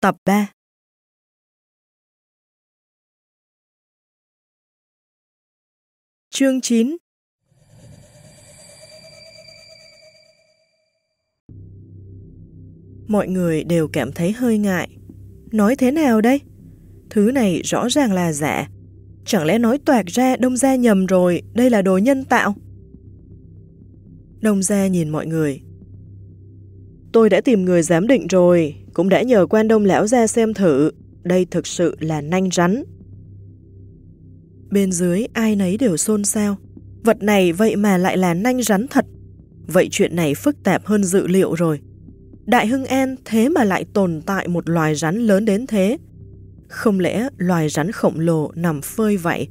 Tập 3 Chương 9 Mọi người đều cảm thấy hơi ngại. Nói thế nào đây? Thứ này rõ ràng là giả. Chẳng lẽ nói toạc ra đông gia nhầm rồi, đây là đồ nhân tạo? Đông gia nhìn mọi người. Tôi đã tìm người giám định rồi, cũng đã nhờ quan đông lão ra xem thử, đây thực sự là nanh rắn. Bên dưới ai nấy đều xôn xao, vật này vậy mà lại là nanh rắn thật. Vậy chuyện này phức tạp hơn dự liệu rồi. Đại Hưng An thế mà lại tồn tại một loài rắn lớn đến thế. Không lẽ loài rắn khổng lồ nằm phơi vậy,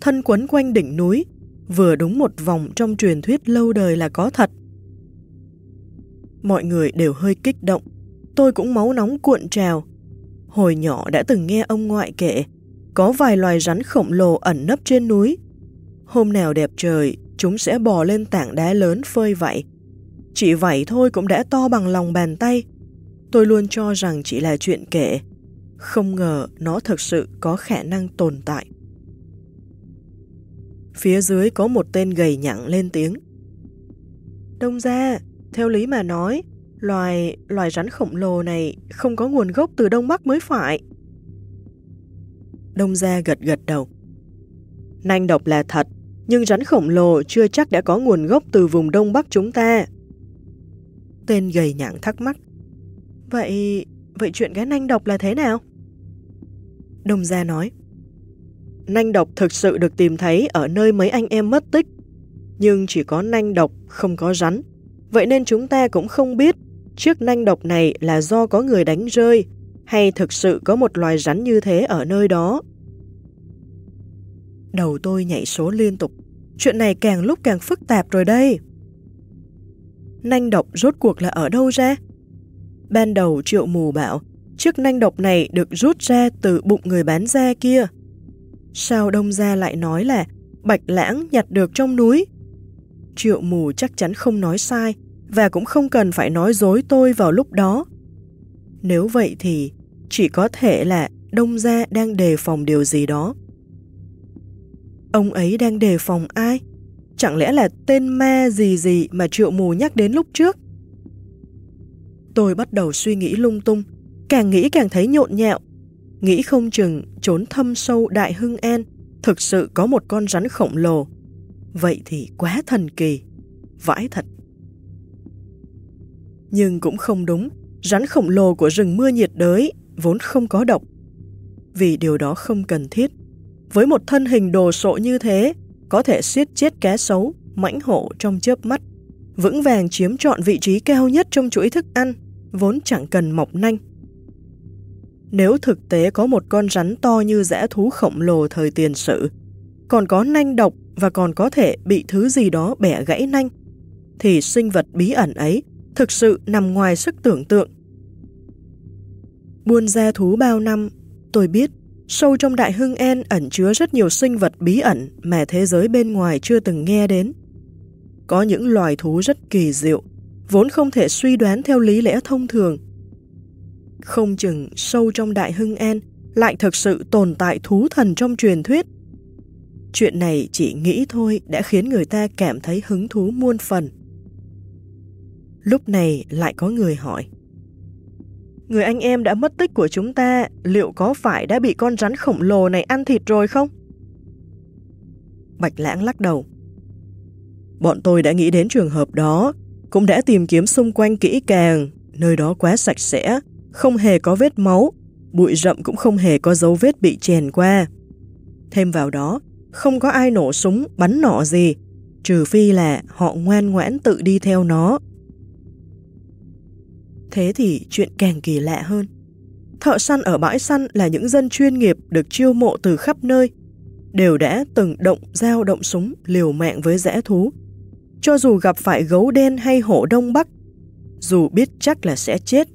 thân quấn quanh đỉnh núi, vừa đúng một vòng trong truyền thuyết lâu đời là có thật. Mọi người đều hơi kích động, tôi cũng máu nóng cuộn trào. Hồi nhỏ đã từng nghe ông ngoại kể, có vài loài rắn khổng lồ ẩn nấp trên núi. Hôm nào đẹp trời, chúng sẽ bò lên tảng đá lớn phơi vậy. Chỉ vậy thôi cũng đã to bằng lòng bàn tay. Tôi luôn cho rằng chỉ là chuyện kể. Không ngờ nó thực sự có khả năng tồn tại. Phía dưới có một tên gầy nhặng lên tiếng. Đông ra, theo lý mà nói, loài loài rắn khổng lồ này không có nguồn gốc từ Đông Bắc mới phải. Đông gia gật gật đầu. Nanh độc là thật, nhưng rắn khổng lồ chưa chắc đã có nguồn gốc từ vùng Đông Bắc chúng ta. Tên gầy nhặng thắc mắc. Vậy, vậy chuyện cái nanh độc là thế nào? Đông gia nói. Nanh độc thực sự được tìm thấy ở nơi mấy anh em mất tích, nhưng chỉ có nanh độc, không có rắn. Vậy nên chúng ta cũng không biết chiếc nanh độc này là do có người đánh rơi, hay thực sự có một loài rắn như thế ở nơi đó. Đầu tôi nhảy số liên tục. Chuyện này càng lúc càng phức tạp rồi đây. Nanh độc rốt cuộc là ở đâu ra? Ban đầu triệu mù bảo, chiếc nanh độc này được rút ra từ bụng người bán da kia. Sao đông gia lại nói là bạch lãng nhặt được trong núi Triệu mù chắc chắn không nói sai và cũng không cần phải nói dối tôi vào lúc đó. Nếu vậy thì chỉ có thể là Đông Gia đang đề phòng điều gì đó. Ông ấy đang đề phòng ai? Chẳng lẽ là tên ma gì gì mà triệu mù nhắc đến lúc trước? Tôi bắt đầu suy nghĩ lung tung, càng nghĩ càng thấy nhộn nhạo. Nghĩ không chừng trốn thâm sâu Đại Hưng An thực sự có một con rắn khổng lồ Vậy thì quá thần kỳ, vãi thật. Nhưng cũng không đúng, rắn khổng lồ của rừng mưa nhiệt đới vốn không có độc. Vì điều đó không cần thiết. Với một thân hình đồ sộ như thế, có thể siết chết cá sấu, mãnh hổ trong chớp mắt, vững vàng chiếm trọn vị trí cao nhất trong chuỗi thức ăn, vốn chẳng cần mọc nanh. Nếu thực tế có một con rắn to như dã thú khổng lồ thời tiền sử, còn có nanh độc và còn có thể bị thứ gì đó bẻ gãy nanh, thì sinh vật bí ẩn ấy thực sự nằm ngoài sức tưởng tượng. Buôn gia thú bao năm, tôi biết sâu trong đại hưng en ẩn chứa rất nhiều sinh vật bí ẩn mà thế giới bên ngoài chưa từng nghe đến. Có những loài thú rất kỳ diệu, vốn không thể suy đoán theo lý lẽ thông thường. Không chừng sâu trong đại hưng en lại thực sự tồn tại thú thần trong truyền thuyết Chuyện này chỉ nghĩ thôi đã khiến người ta cảm thấy hứng thú muôn phần. Lúc này lại có người hỏi. Người anh em đã mất tích của chúng ta liệu có phải đã bị con rắn khổng lồ này ăn thịt rồi không? Bạch lãng lắc đầu. Bọn tôi đã nghĩ đến trường hợp đó, cũng đã tìm kiếm xung quanh kỹ càng, nơi đó quá sạch sẽ, không hề có vết máu, bụi rậm cũng không hề có dấu vết bị chèn qua. Thêm vào đó, không có ai nổ súng, bắn nọ gì, trừ phi là họ ngoan ngoãn tự đi theo nó. Thế thì chuyện càng kỳ lạ hơn. Thợ săn ở bãi săn là những dân chuyên nghiệp được chiêu mộ từ khắp nơi, đều đã từng động dao động súng liều mạng với rẽ thú. Cho dù gặp phải gấu đen hay hổ đông bắc, dù biết chắc là sẽ chết.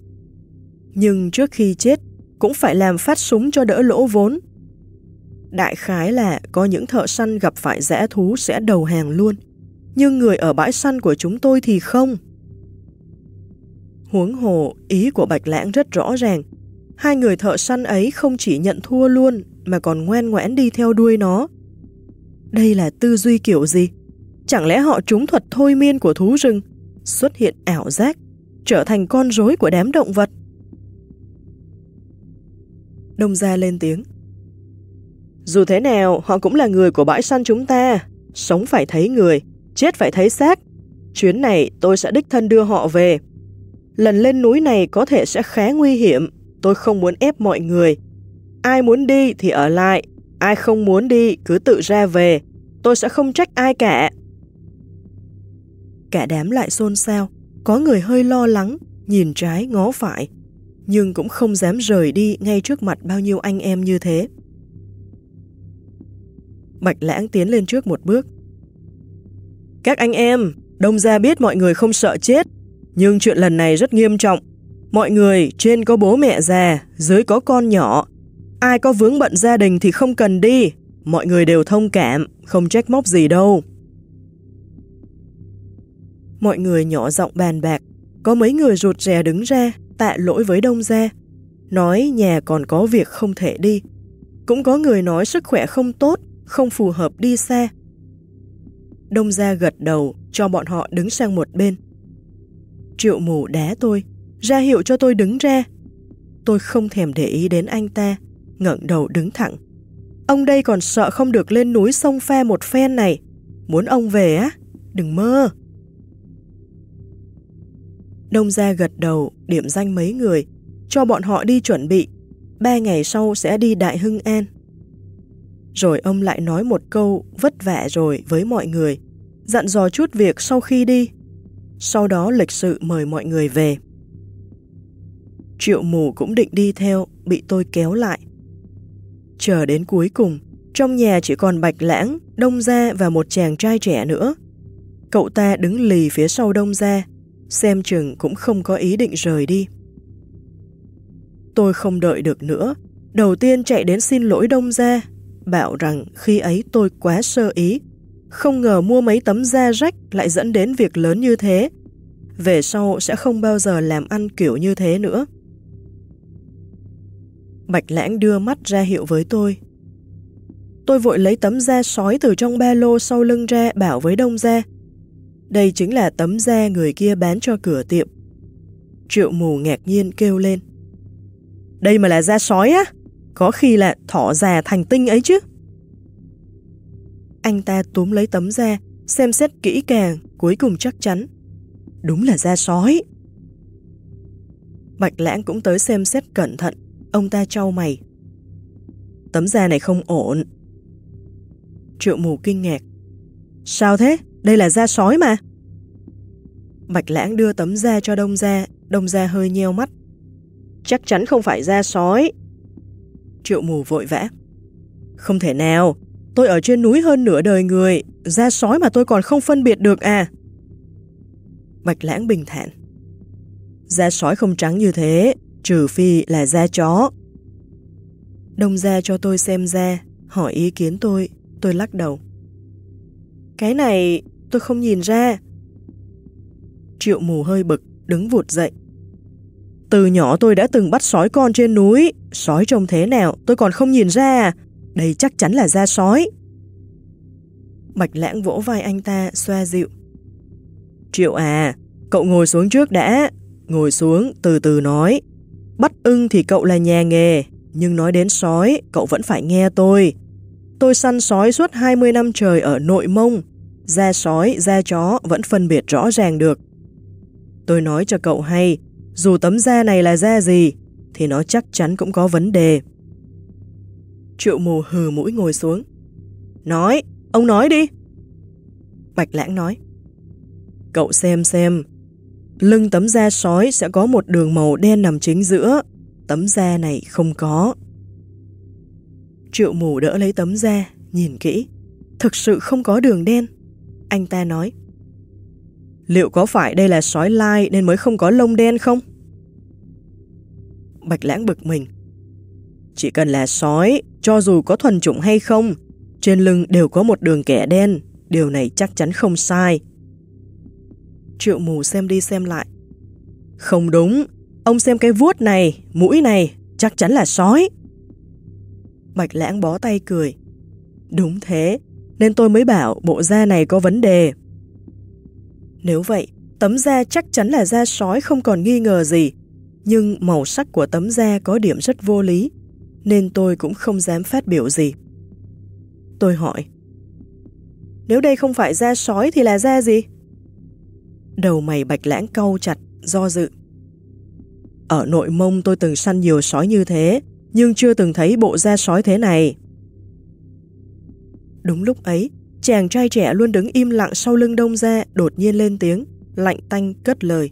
Nhưng trước khi chết, cũng phải làm phát súng cho đỡ lỗ vốn Đại khái là có những thợ săn gặp phải rẽ thú sẽ đầu hàng luôn, nhưng người ở bãi săn của chúng tôi thì không. Huống hồ, ý của Bạch Lãng rất rõ ràng. hai người thợ săn ấy không chỉ nhận thua luôn mà còn ngoan ngoãn đi theo đuôi nó. Đây là tư duy kiểu gì? Chẳng lẽ họ trúng thuật thôi miên của thú rừng, xuất hiện ảo giác, trở thành con rối của đám động vật? Đông gia lên tiếng. Dù thế nào, họ cũng là người của bãi săn chúng ta. Sống phải thấy người, chết phải thấy xác. Chuyến này tôi sẽ đích thân đưa họ về. Lần lên núi này có thể sẽ khá nguy hiểm. Tôi không muốn ép mọi người. Ai muốn đi thì ở lại. Ai không muốn đi cứ tự ra về. Tôi sẽ không trách ai cả. Cả đám lại xôn xao. Có người hơi lo lắng, nhìn trái ngó phải. Nhưng cũng không dám rời đi ngay trước mặt bao nhiêu anh em như thế. Bạch lãng tiến lên trước một bước. Các anh em, đông gia biết mọi người không sợ chết, nhưng chuyện lần này rất nghiêm trọng. Mọi người, trên có bố mẹ già, dưới có con nhỏ. Ai có vướng bận gia đình thì không cần đi. Mọi người đều thông cảm, không trách móc gì đâu. Mọi người nhỏ giọng bàn bạc, có mấy người rụt rè đứng ra, tạ lỗi với đông gia. Nói nhà còn có việc không thể đi. Cũng có người nói sức khỏe không tốt, không phù hợp đi xa. Đông gia gật đầu cho bọn họ đứng sang một bên. Triệu mù đá tôi, ra hiệu cho tôi đứng ra. Tôi không thèm để ý đến anh ta, ngẩng đầu đứng thẳng. Ông đây còn sợ không được lên núi sông pha một phen này. Muốn ông về á? Đừng mơ. Đông gia gật đầu, điểm danh mấy người, cho bọn họ đi chuẩn bị. Ba ngày sau sẽ đi Đại Hưng An. Rồi ông lại nói một câu vất vả rồi với mọi người, dặn dò chút việc sau khi đi. Sau đó lịch sự mời mọi người về. Triệu mù cũng định đi theo, bị tôi kéo lại. Chờ đến cuối cùng, trong nhà chỉ còn Bạch Lãng, Đông Gia và một chàng trai trẻ nữa. Cậu ta đứng lì phía sau Đông Gia, xem chừng cũng không có ý định rời đi. Tôi không đợi được nữa, đầu tiên chạy đến xin lỗi Đông Gia, bảo rằng khi ấy tôi quá sơ ý, không ngờ mua mấy tấm da rách lại dẫn đến việc lớn như thế. Về sau sẽ không bao giờ làm ăn kiểu như thế nữa. Bạch lãng đưa mắt ra hiệu với tôi. Tôi vội lấy tấm da sói từ trong ba lô sau lưng ra bảo với đông Da: Đây chính là tấm da người kia bán cho cửa tiệm. Triệu mù ngạc nhiên kêu lên. Đây mà là da sói á? Có khi là thỏ già thành tinh ấy chứ. Anh ta túm lấy tấm da, xem xét kỹ càng, cuối cùng chắc chắn. Đúng là da sói. Bạch lãng cũng tới xem xét cẩn thận, ông ta trao mày. Tấm da này không ổn. Triệu mù kinh ngạc. Sao thế? Đây là da sói mà. Bạch lãng đưa tấm da cho đông da, đông da hơi nheo mắt. Chắc chắn không phải da sói, Triệu mù vội vã. Không thể nào, tôi ở trên núi hơn nửa đời người, da sói mà tôi còn không phân biệt được à. Bạch lãng bình thản. Da sói không trắng như thế, trừ phi là da chó. Đông ra cho tôi xem da, hỏi ý kiến tôi, tôi lắc đầu. Cái này tôi không nhìn ra. Triệu mù hơi bực, đứng vụt dậy. Từ nhỏ tôi đã từng bắt sói con trên núi, sói trông thế nào tôi còn không nhìn ra à? Đây chắc chắn là da sói. Bạch lãng vỗ vai anh ta, xoa dịu. Triệu à, cậu ngồi xuống trước đã. Ngồi xuống, từ từ nói. Bắt ưng thì cậu là nhà nghề, nhưng nói đến sói, cậu vẫn phải nghe tôi. Tôi săn sói suốt 20 năm trời ở nội mông. Da sói, da chó vẫn phân biệt rõ ràng được. Tôi nói cho cậu hay, dù tấm da này là da gì, thì nó chắc chắn cũng có vấn đề. Triệu mù hừ mũi ngồi xuống. Nói, ông nói đi. Bạch lãng nói. Cậu xem xem, lưng tấm da sói sẽ có một đường màu đen nằm chính giữa, tấm da này không có. Triệu mù đỡ lấy tấm da, nhìn kỹ. Thực sự không có đường đen. Anh ta nói. Liệu có phải đây là sói lai nên mới không có lông đen không? Bạch lãng bực mình. Chỉ cần là sói, cho dù có thuần chủng hay không, trên lưng đều có một đường kẻ đen, điều này chắc chắn không sai. Triệu mù xem đi xem lại. Không đúng, ông xem cái vuốt này, mũi này, chắc chắn là sói. Bạch lãng bó tay cười. Đúng thế, nên tôi mới bảo bộ da này có vấn đề. Nếu vậy, tấm da chắc chắn là da sói không còn nghi ngờ gì, nhưng màu sắc của tấm da có điểm rất vô lý, nên tôi cũng không dám phát biểu gì. Tôi hỏi, nếu đây không phải da sói thì là da gì? Đầu mày bạch lãng cau chặt, do dự. Ở nội mông tôi từng săn nhiều sói như thế, nhưng chưa từng thấy bộ da sói thế này. Đúng lúc ấy, chàng trai trẻ luôn đứng im lặng sau lưng đông ra đột nhiên lên tiếng, lạnh tanh cất lời.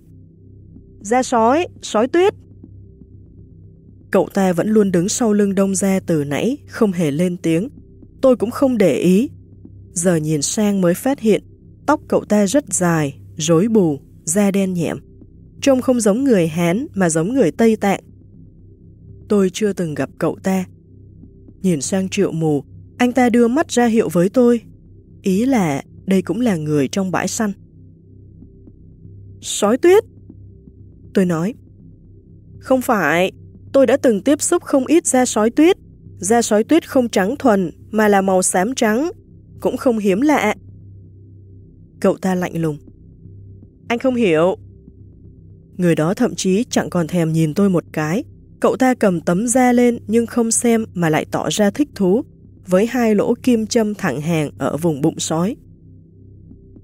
Da sói, sói tuyết. Cậu ta vẫn luôn đứng sau lưng đông ra từ nãy, không hề lên tiếng. Tôi cũng không để ý. Giờ nhìn sang mới phát hiện, tóc cậu ta rất dài, rối bù, da đen nhẹm. Trông không giống người Hán mà giống người Tây Tạng. Tôi chưa từng gặp cậu ta. Nhìn sang triệu mù, anh ta đưa mắt ra hiệu với tôi. Ý là đây cũng là người trong bãi săn. Sói tuyết! Tôi nói. Không phải, tôi đã từng tiếp xúc không ít da sói tuyết. Da sói tuyết không trắng thuần mà là màu xám trắng, cũng không hiếm lạ. Cậu ta lạnh lùng. Anh không hiểu. Người đó thậm chí chẳng còn thèm nhìn tôi một cái. Cậu ta cầm tấm da lên nhưng không xem mà lại tỏ ra thích thú với hai lỗ kim châm thẳng hàng ở vùng bụng sói.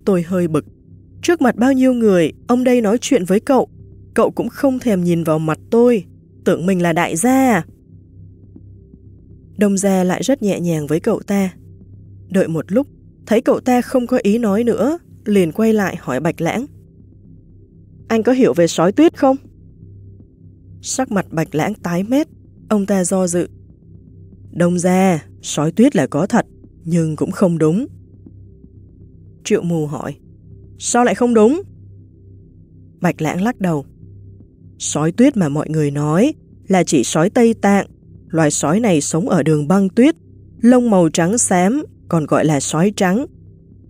Tôi hơi bực. Trước mặt bao nhiêu người, ông đây nói chuyện với cậu. Cậu cũng không thèm nhìn vào mặt tôi, tưởng mình là đại gia à? Đông gia lại rất nhẹ nhàng với cậu ta. Đợi một lúc, thấy cậu ta không có ý nói nữa, liền quay lại hỏi Bạch Lãng. Anh có hiểu về sói tuyết không? Sắc mặt Bạch Lãng tái mét, ông ta do dự. Đông gia, sói tuyết là có thật, nhưng cũng không đúng. Triệu mù hỏi, sao lại không đúng? Bạch lãng lắc đầu. Sói tuyết mà mọi người nói là chỉ sói Tây Tạng. Loài sói này sống ở đường băng tuyết, lông màu trắng xám, còn gọi là sói trắng.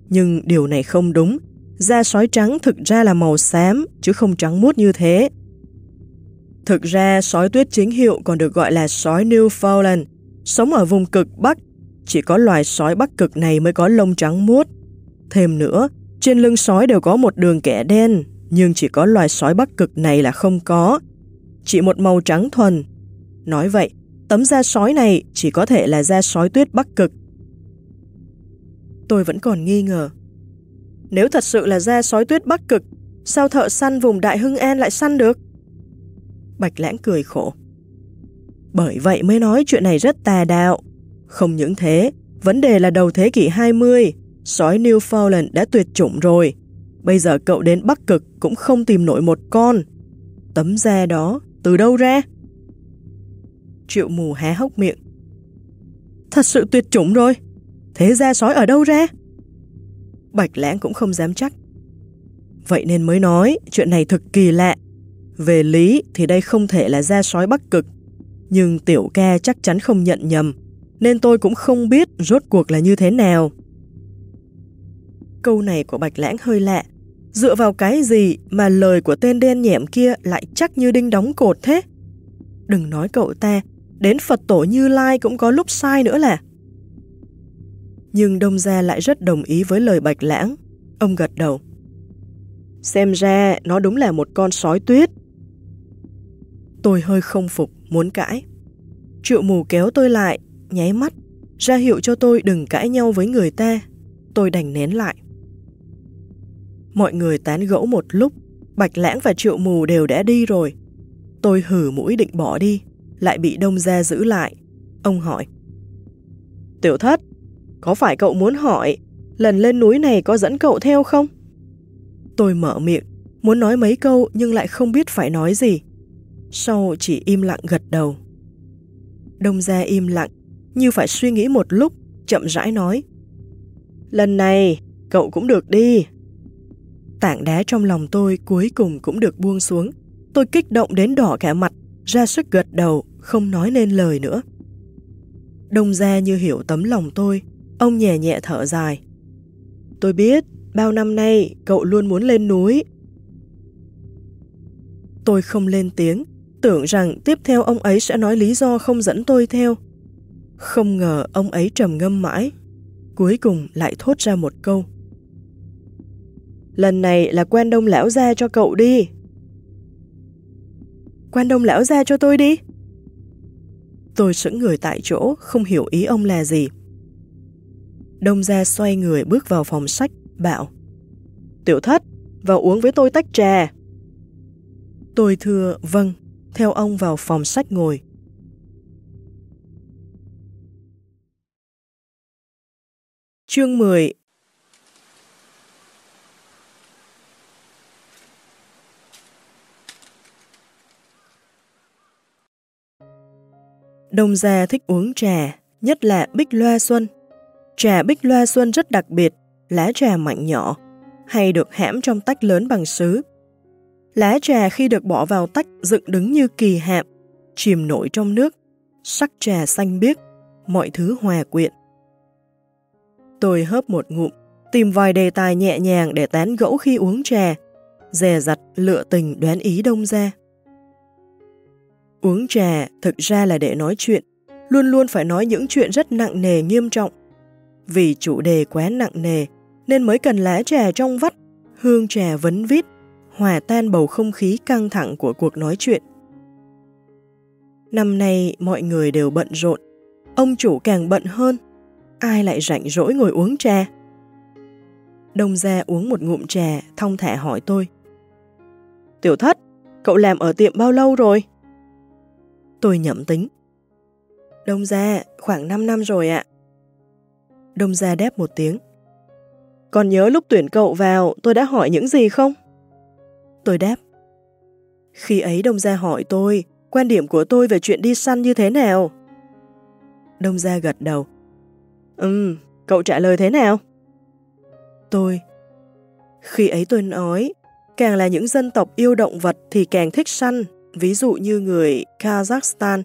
Nhưng điều này không đúng, da sói trắng thực ra là màu xám, chứ không trắng muốt như thế. Thực ra, sói tuyết chính hiệu còn được gọi là sói Newfoundland, sống ở vùng cực Bắc. Chỉ có loài sói Bắc cực này mới có lông trắng muốt. Thêm nữa, trên lưng sói đều có một đường kẻ đen, nhưng chỉ có loài sói Bắc cực này là không có. Chỉ một màu trắng thuần. Nói vậy, tấm da sói này chỉ có thể là da sói tuyết Bắc cực. Tôi vẫn còn nghi ngờ. Nếu thật sự là da sói tuyết Bắc cực, sao thợ săn vùng Đại Hưng An lại săn được? Bạch Lãng cười khổ. Bởi vậy mới nói chuyện này rất tà đạo. Không những thế, vấn đề là đầu thế kỷ 20, sói Newfoundland đã tuyệt chủng rồi. Bây giờ cậu đến Bắc Cực cũng không tìm nổi một con. Tấm da đó, từ đâu ra? Triệu mù há hốc miệng. Thật sự tuyệt chủng rồi. Thế da sói ở đâu ra? Bạch lãng cũng không dám chắc. Vậy nên mới nói chuyện này thực kỳ lạ. Về lý thì đây không thể là da sói Bắc Cực nhưng tiểu ca chắc chắn không nhận nhầm, nên tôi cũng không biết rốt cuộc là như thế nào. Câu này của Bạch Lãng hơi lạ, dựa vào cái gì mà lời của tên đen nhẹm kia lại chắc như đinh đóng cột thế? Đừng nói cậu ta, đến Phật tổ Như Lai cũng có lúc sai nữa là. Nhưng Đông Gia lại rất đồng ý với lời Bạch Lãng. Ông gật đầu. Xem ra nó đúng là một con sói tuyết. Tôi hơi không phục muốn cãi. Triệu mù kéo tôi lại, nháy mắt, ra hiệu cho tôi đừng cãi nhau với người ta. Tôi đành nén lại. Mọi người tán gẫu một lúc, Bạch Lãng và Triệu Mù đều đã đi rồi. Tôi hử mũi định bỏ đi, lại bị Đông Gia giữ lại. Ông hỏi. Tiểu thất, có phải cậu muốn hỏi lần lên núi này có dẫn cậu theo không? Tôi mở miệng, muốn nói mấy câu nhưng lại không biết phải nói gì sau chỉ im lặng gật đầu. Đông gia im lặng, như phải suy nghĩ một lúc, chậm rãi nói. Lần này, cậu cũng được đi. Tảng đá trong lòng tôi cuối cùng cũng được buông xuống. Tôi kích động đến đỏ cả mặt, ra sức gật đầu, không nói nên lời nữa. Đông ra như hiểu tấm lòng tôi, ông nhẹ nhẹ thở dài. Tôi biết, bao năm nay cậu luôn muốn lên núi. Tôi không lên tiếng, tưởng rằng tiếp theo ông ấy sẽ nói lý do không dẫn tôi theo. Không ngờ ông ấy trầm ngâm mãi, cuối cùng lại thốt ra một câu. Lần này là quen đông lão gia cho cậu đi. Quan đông lão gia cho tôi đi. Tôi sững người tại chỗ, không hiểu ý ông là gì. Đông gia xoay người bước vào phòng sách, bảo Tiểu thất, vào uống với tôi tách trà. Tôi thưa vâng, theo ông vào phòng sách ngồi. Chương 10 Đông gia thích uống trà, nhất là bích loa xuân. Trà bích loa xuân rất đặc biệt, lá trà mảnh nhỏ, hay được hãm trong tách lớn bằng sứ. Lá trà khi được bỏ vào tách dựng đứng như kỳ hạm, chìm nổi trong nước, sắc trà xanh biếc, mọi thứ hòa quyện. Tôi hớp một ngụm, tìm vài đề tài nhẹ nhàng để tán gẫu khi uống trà, dè dặt lựa tình đoán ý đông ra. Uống trà thực ra là để nói chuyện, luôn luôn phải nói những chuyện rất nặng nề nghiêm trọng. Vì chủ đề quá nặng nề, nên mới cần lá trà trong vắt, hương trà vấn vít, hòa tan bầu không khí căng thẳng của cuộc nói chuyện. Năm nay mọi người đều bận rộn, ông chủ càng bận hơn, ai lại rảnh rỗi ngồi uống trà. Đông ra uống một ngụm trà, thong thả hỏi tôi. Tiểu thất, cậu làm ở tiệm bao lâu rồi? Tôi nhậm tính. Đông gia khoảng 5 năm rồi ạ. Đông gia đáp một tiếng. Còn nhớ lúc tuyển cậu vào tôi đã hỏi những gì không? Tôi đáp. Khi ấy Đông Gia hỏi tôi, quan điểm của tôi về chuyện đi săn như thế nào? Đông Gia gật đầu. Ừm, cậu trả lời thế nào? Tôi. Khi ấy tôi nói, càng là những dân tộc yêu động vật thì càng thích săn, ví dụ như người Kazakhstan,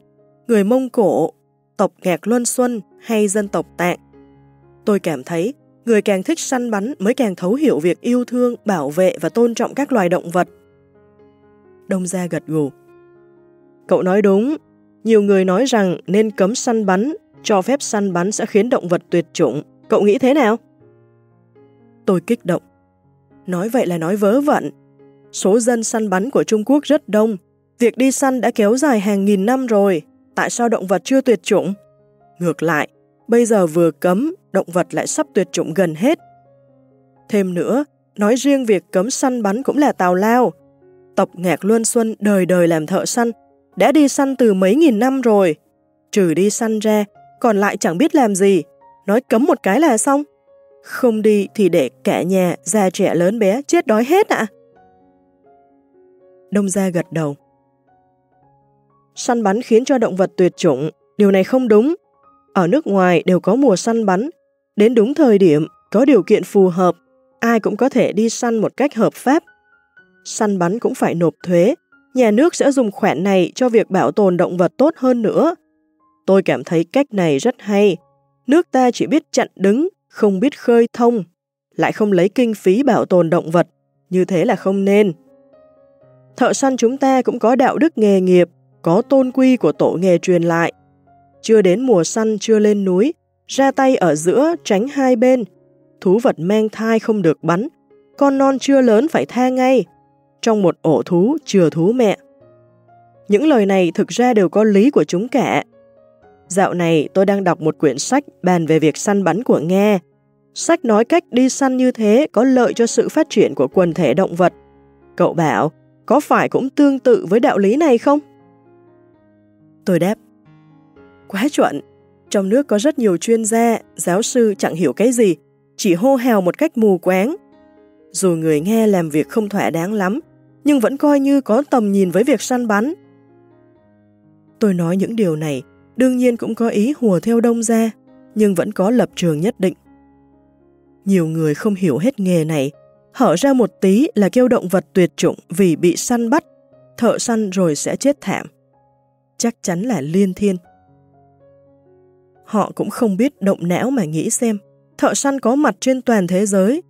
người Mông Cổ, tộc Ngạc Luân Xuân hay dân tộc Tạng. Tôi cảm thấy người càng thích săn bắn mới càng thấu hiểu việc yêu thương, bảo vệ và tôn trọng các loài động vật. Đông Gia gật gù. Cậu nói đúng, nhiều người nói rằng nên cấm săn bắn, cho phép săn bắn sẽ khiến động vật tuyệt chủng. Cậu nghĩ thế nào? Tôi kích động. Nói vậy là nói vớ vẩn. Số dân săn bắn của Trung Quốc rất đông. Việc đi săn đã kéo dài hàng nghìn năm rồi. Tại sao động vật chưa tuyệt chủng? Ngược lại, bây giờ vừa cấm, động vật lại sắp tuyệt chủng gần hết. Thêm nữa, nói riêng việc cấm săn bắn cũng là tào lao. Tộc Ngạc Luân Xuân đời đời làm thợ săn, đã đi săn từ mấy nghìn năm rồi. Trừ đi săn ra, còn lại chẳng biết làm gì. Nói cấm một cái là xong. Không đi thì để cả nhà, già trẻ lớn bé chết đói hết ạ. Đông Gia gật đầu. Săn bắn khiến cho động vật tuyệt chủng, điều này không đúng. Ở nước ngoài đều có mùa săn bắn, đến đúng thời điểm, có điều kiện phù hợp, ai cũng có thể đi săn một cách hợp pháp. Săn bắn cũng phải nộp thuế, nhà nước sẽ dùng khoản này cho việc bảo tồn động vật tốt hơn nữa. Tôi cảm thấy cách này rất hay. Nước ta chỉ biết chặn đứng, không biết khơi thông, lại không lấy kinh phí bảo tồn động vật, như thế là không nên. Thợ săn chúng ta cũng có đạo đức nghề nghiệp, có tôn quy của tổ nghề truyền lại. Chưa đến mùa săn chưa lên núi, ra tay ở giữa tránh hai bên. Thú vật mang thai không được bắn, con non chưa lớn phải tha ngay. Trong một ổ thú chừa thú mẹ. Những lời này thực ra đều có lý của chúng cả. Dạo này tôi đang đọc một quyển sách bàn về việc săn bắn của Nga. Sách nói cách đi săn như thế có lợi cho sự phát triển của quần thể động vật. Cậu bảo, có phải cũng tương tự với đạo lý này không? Tôi đáp, quá chuẩn. Trong nước có rất nhiều chuyên gia, giáo sư chẳng hiểu cái gì, chỉ hô hào một cách mù quáng. Dù người nghe làm việc không thỏa đáng lắm, nhưng vẫn coi như có tầm nhìn với việc săn bắn. Tôi nói những điều này, đương nhiên cũng có ý hùa theo đông ra, nhưng vẫn có lập trường nhất định. Nhiều người không hiểu hết nghề này, hở ra một tí là kêu động vật tuyệt chủng vì bị săn bắt, thợ săn rồi sẽ chết thảm. Chắc chắn là liên thiên. Họ cũng không biết động não mà nghĩ xem, thợ săn có mặt trên toàn thế giới,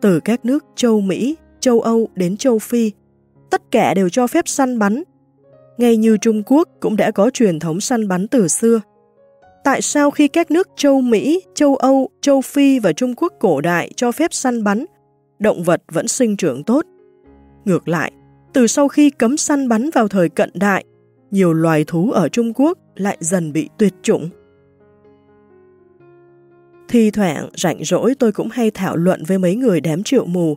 từ các nước châu Mỹ, châu Âu đến châu Phi, tất cả đều cho phép săn bắn. ngay như Trung Quốc cũng đã có truyền thống săn bắn từ xưa. Tại sao khi các nước châu Mỹ, châu Âu, châu Phi và Trung Quốc cổ đại cho phép săn bắn, động vật vẫn sinh trưởng tốt? Ngược lại, từ sau khi cấm săn bắn vào thời cận đại, nhiều loài thú ở Trung Quốc lại dần bị tuyệt chủng. Thi thoảng rảnh rỗi tôi cũng hay thảo luận với mấy người đám triệu mù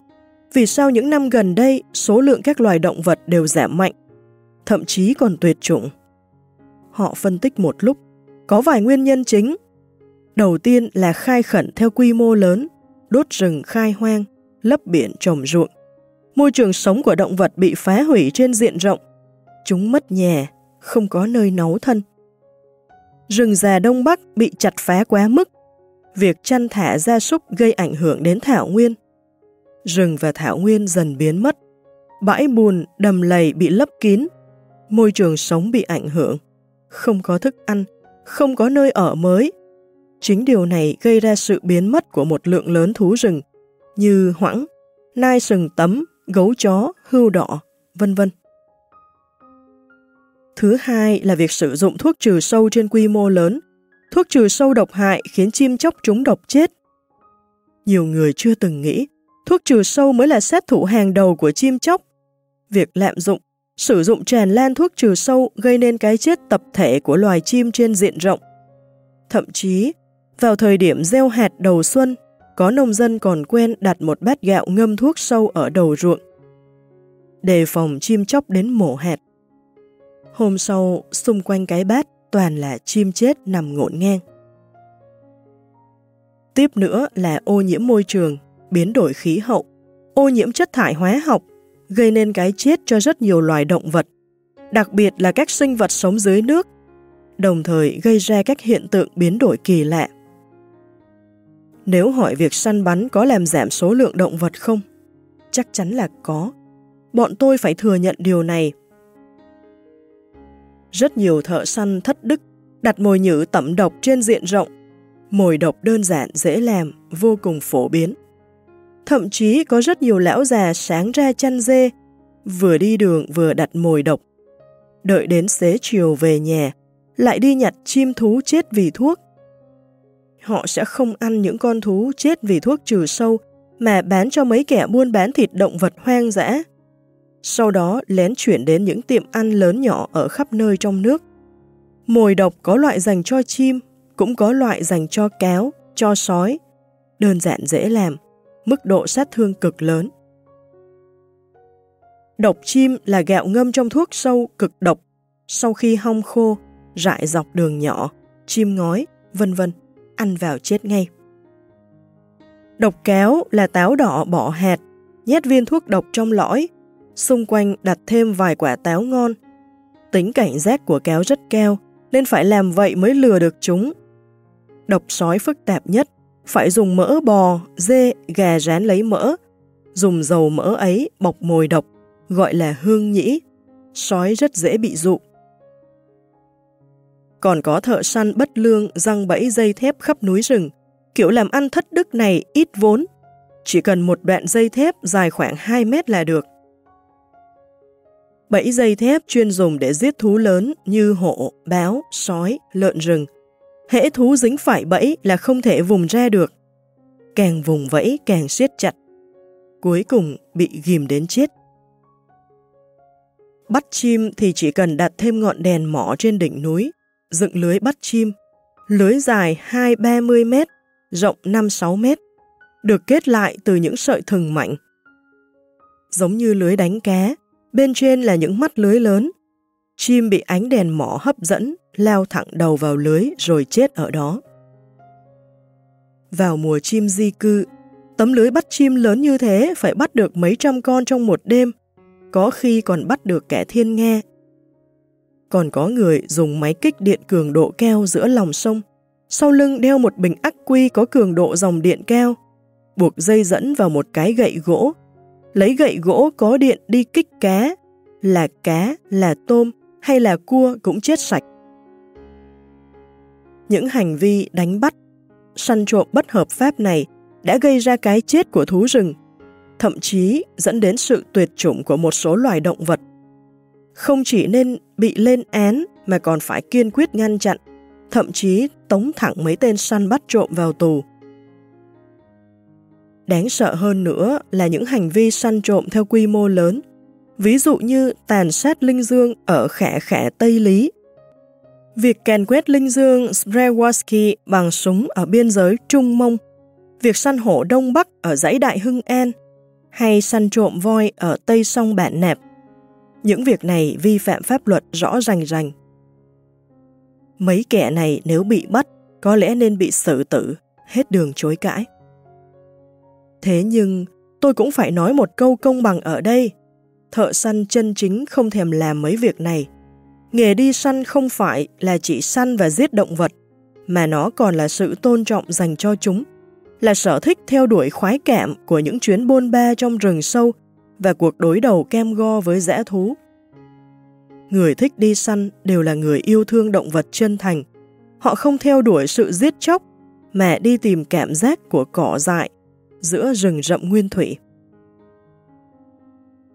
vì sao những năm gần đây số lượng các loài động vật đều giảm mạnh, thậm chí còn tuyệt chủng. Họ phân tích một lúc, có vài nguyên nhân chính. Đầu tiên là khai khẩn theo quy mô lớn, đốt rừng khai hoang, lấp biển trồng ruộng. Môi trường sống của động vật bị phá hủy trên diện rộng. Chúng mất nhà, không có nơi nấu thân. Rừng già Đông Bắc bị chặt phá quá mức. Việc chăn thả gia súc gây ảnh hưởng đến thảo nguyên. Rừng và thảo nguyên dần biến mất. Bãi bùn, đầm lầy bị lấp kín. Môi trường sống bị ảnh hưởng. Không có thức ăn, không có nơi ở mới. Chính điều này gây ra sự biến mất của một lượng lớn thú rừng như hoãng, nai sừng tấm, gấu chó, hươu đỏ, vân vân. Thứ hai là việc sử dụng thuốc trừ sâu trên quy mô lớn. Thuốc trừ sâu độc hại khiến chim chóc trúng độc chết. Nhiều người chưa từng nghĩ thuốc trừ sâu mới là sát thủ hàng đầu của chim chóc. Việc lạm dụng, sử dụng tràn lan thuốc trừ sâu gây nên cái chết tập thể của loài chim trên diện rộng. Thậm chí, vào thời điểm gieo hạt đầu xuân, có nông dân còn quen đặt một bát gạo ngâm thuốc sâu ở đầu ruộng. Đề phòng chim chóc đến mổ hạt. Hôm sau, xung quanh cái bát toàn là chim chết nằm ngổn ngang. Tiếp nữa là ô nhiễm môi trường, biến đổi khí hậu, ô nhiễm chất thải hóa học, gây nên cái chết cho rất nhiều loài động vật, đặc biệt là các sinh vật sống dưới nước, đồng thời gây ra các hiện tượng biến đổi kỳ lạ. Nếu hỏi việc săn bắn có làm giảm số lượng động vật không? Chắc chắn là có. Bọn tôi phải thừa nhận điều này rất nhiều thợ săn thất đức đặt mồi nhử tẩm độc trên diện rộng. Mồi độc đơn giản dễ làm, vô cùng phổ biến. Thậm chí có rất nhiều lão già sáng ra chăn dê, vừa đi đường vừa đặt mồi độc. Đợi đến xế chiều về nhà, lại đi nhặt chim thú chết vì thuốc. Họ sẽ không ăn những con thú chết vì thuốc trừ sâu mà bán cho mấy kẻ buôn bán thịt động vật hoang dã sau đó lén chuyển đến những tiệm ăn lớn nhỏ ở khắp nơi trong nước. Mồi độc có loại dành cho chim, cũng có loại dành cho cáo, cho sói. Đơn giản dễ làm, mức độ sát thương cực lớn. Độc chim là gạo ngâm trong thuốc sâu cực độc, sau khi hong khô, rải dọc đường nhỏ, chim ngói, vân vân, ăn vào chết ngay. Độc kéo là táo đỏ bỏ hạt, nhét viên thuốc độc trong lõi, xung quanh đặt thêm vài quả táo ngon. Tính cảnh giác của kéo rất cao, nên phải làm vậy mới lừa được chúng. Độc sói phức tạp nhất, phải dùng mỡ bò, dê, gà rán lấy mỡ, dùng dầu mỡ ấy bọc mồi độc, gọi là hương nhĩ. Sói rất dễ bị dụ. Còn có thợ săn bất lương răng bẫy dây thép khắp núi rừng, kiểu làm ăn thất đức này ít vốn. Chỉ cần một đoạn dây thép dài khoảng 2 mét là được. Bẫy dây thép chuyên dùng để giết thú lớn như hổ, báo, sói, lợn rừng. Hễ thú dính phải bẫy là không thể vùng ra được. Càng vùng vẫy càng siết chặt. Cuối cùng bị ghim đến chết. Bắt chim thì chỉ cần đặt thêm ngọn đèn mỏ trên đỉnh núi, dựng lưới bắt chim. Lưới dài 2-30 mét, rộng 5-6 mét, được kết lại từ những sợi thừng mạnh. Giống như lưới đánh cá, Bên trên là những mắt lưới lớn. Chim bị ánh đèn mỏ hấp dẫn, leo thẳng đầu vào lưới rồi chết ở đó. Vào mùa chim di cư, tấm lưới bắt chim lớn như thế phải bắt được mấy trăm con trong một đêm, có khi còn bắt được kẻ thiên nghe. Còn có người dùng máy kích điện cường độ cao giữa lòng sông, sau lưng đeo một bình ắc quy có cường độ dòng điện cao, buộc dây dẫn vào một cái gậy gỗ lấy gậy gỗ có điện đi kích cá, là cá, là tôm hay là cua cũng chết sạch. Những hành vi đánh bắt, săn trộm bất hợp pháp này đã gây ra cái chết của thú rừng, thậm chí dẫn đến sự tuyệt chủng của một số loài động vật. không chỉ nên bị lên án mà còn phải kiên quyết ngăn chặn, thậm chí tống thẳng mấy tên săn bắt trộm vào tù. Đáng sợ hơn nữa là những hành vi săn trộm theo quy mô lớn, ví dụ như tàn sát linh dương ở khẻ khẻ Tây Lý. Việc càn quét linh dương Sprewaski bằng súng ở biên giới Trung Mông, việc săn hổ Đông Bắc ở dãy Đại Hưng An, hay săn trộm voi ở Tây Sông Bản nẹp. Những việc này vi phạm pháp luật rõ rành rành. Mấy kẻ này nếu bị bắt, có lẽ nên bị xử tử, hết đường chối cãi. Thế nhưng, tôi cũng phải nói một câu công bằng ở đây. Thợ săn chân chính không thèm làm mấy việc này. Nghề đi săn không phải là chỉ săn và giết động vật, mà nó còn là sự tôn trọng dành cho chúng, là sở thích theo đuổi khoái cảm của những chuyến bôn ba trong rừng sâu và cuộc đối đầu kem go với dã thú. Người thích đi săn đều là người yêu thương động vật chân thành. Họ không theo đuổi sự giết chóc, mà đi tìm cảm giác của cỏ dại giữa rừng rậm nguyên thủy.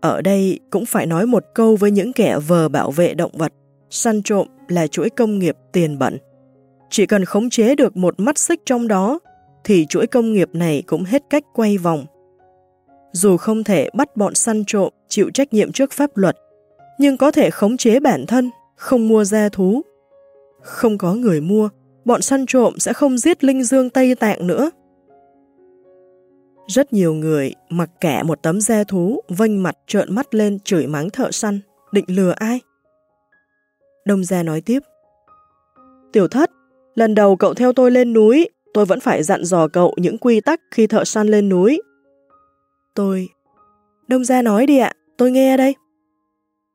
Ở đây cũng phải nói một câu với những kẻ vờ bảo vệ động vật, săn trộm là chuỗi công nghiệp tiền bẩn. Chỉ cần khống chế được một mắt xích trong đó, thì chuỗi công nghiệp này cũng hết cách quay vòng. Dù không thể bắt bọn săn trộm chịu trách nhiệm trước pháp luật, nhưng có thể khống chế bản thân, không mua gia thú. Không có người mua, bọn săn trộm sẽ không giết linh dương Tây Tạng nữa. Rất nhiều người mặc kẻ một tấm da thú vênh mặt trợn mắt lên chửi mắng thợ săn, định lừa ai? Đông gia nói tiếp. Tiểu thất, lần đầu cậu theo tôi lên núi, tôi vẫn phải dặn dò cậu những quy tắc khi thợ săn lên núi. Tôi... Đông gia nói đi ạ, tôi nghe đây.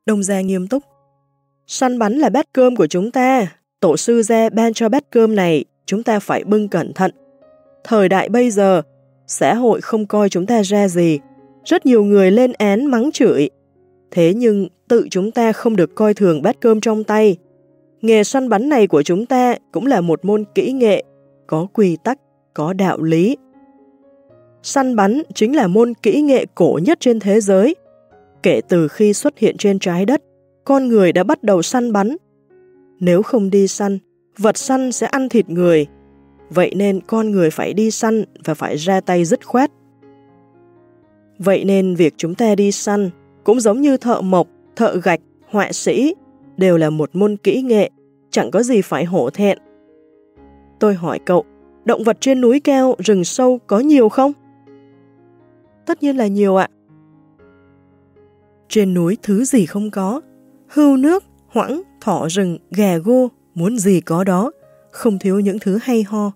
Đông gia nghiêm túc. Săn bắn là bát cơm của chúng ta. Tổ sư gia ban cho bát cơm này, chúng ta phải bưng cẩn thận. Thời đại bây giờ, xã hội không coi chúng ta ra gì. Rất nhiều người lên án mắng chửi. Thế nhưng tự chúng ta không được coi thường bát cơm trong tay. Nghề săn bắn này của chúng ta cũng là một môn kỹ nghệ, có quy tắc, có đạo lý. Săn bắn chính là môn kỹ nghệ cổ nhất trên thế giới, Kể từ khi xuất hiện trên trái đất, con người đã bắt đầu săn bắn. Nếu không đi săn, vật săn sẽ ăn thịt người. Vậy nên con người phải đi săn và phải ra tay dứt khoát. Vậy nên việc chúng ta đi săn cũng giống như thợ mộc, thợ gạch, họa sĩ đều là một môn kỹ nghệ, chẳng có gì phải hổ thẹn. Tôi hỏi cậu, động vật trên núi cao, rừng sâu có nhiều không? Tất nhiên là nhiều ạ. Trên núi thứ gì không có, hưu nước, hoãng, thỏ rừng, gà gô, muốn gì có đó, không thiếu những thứ hay ho.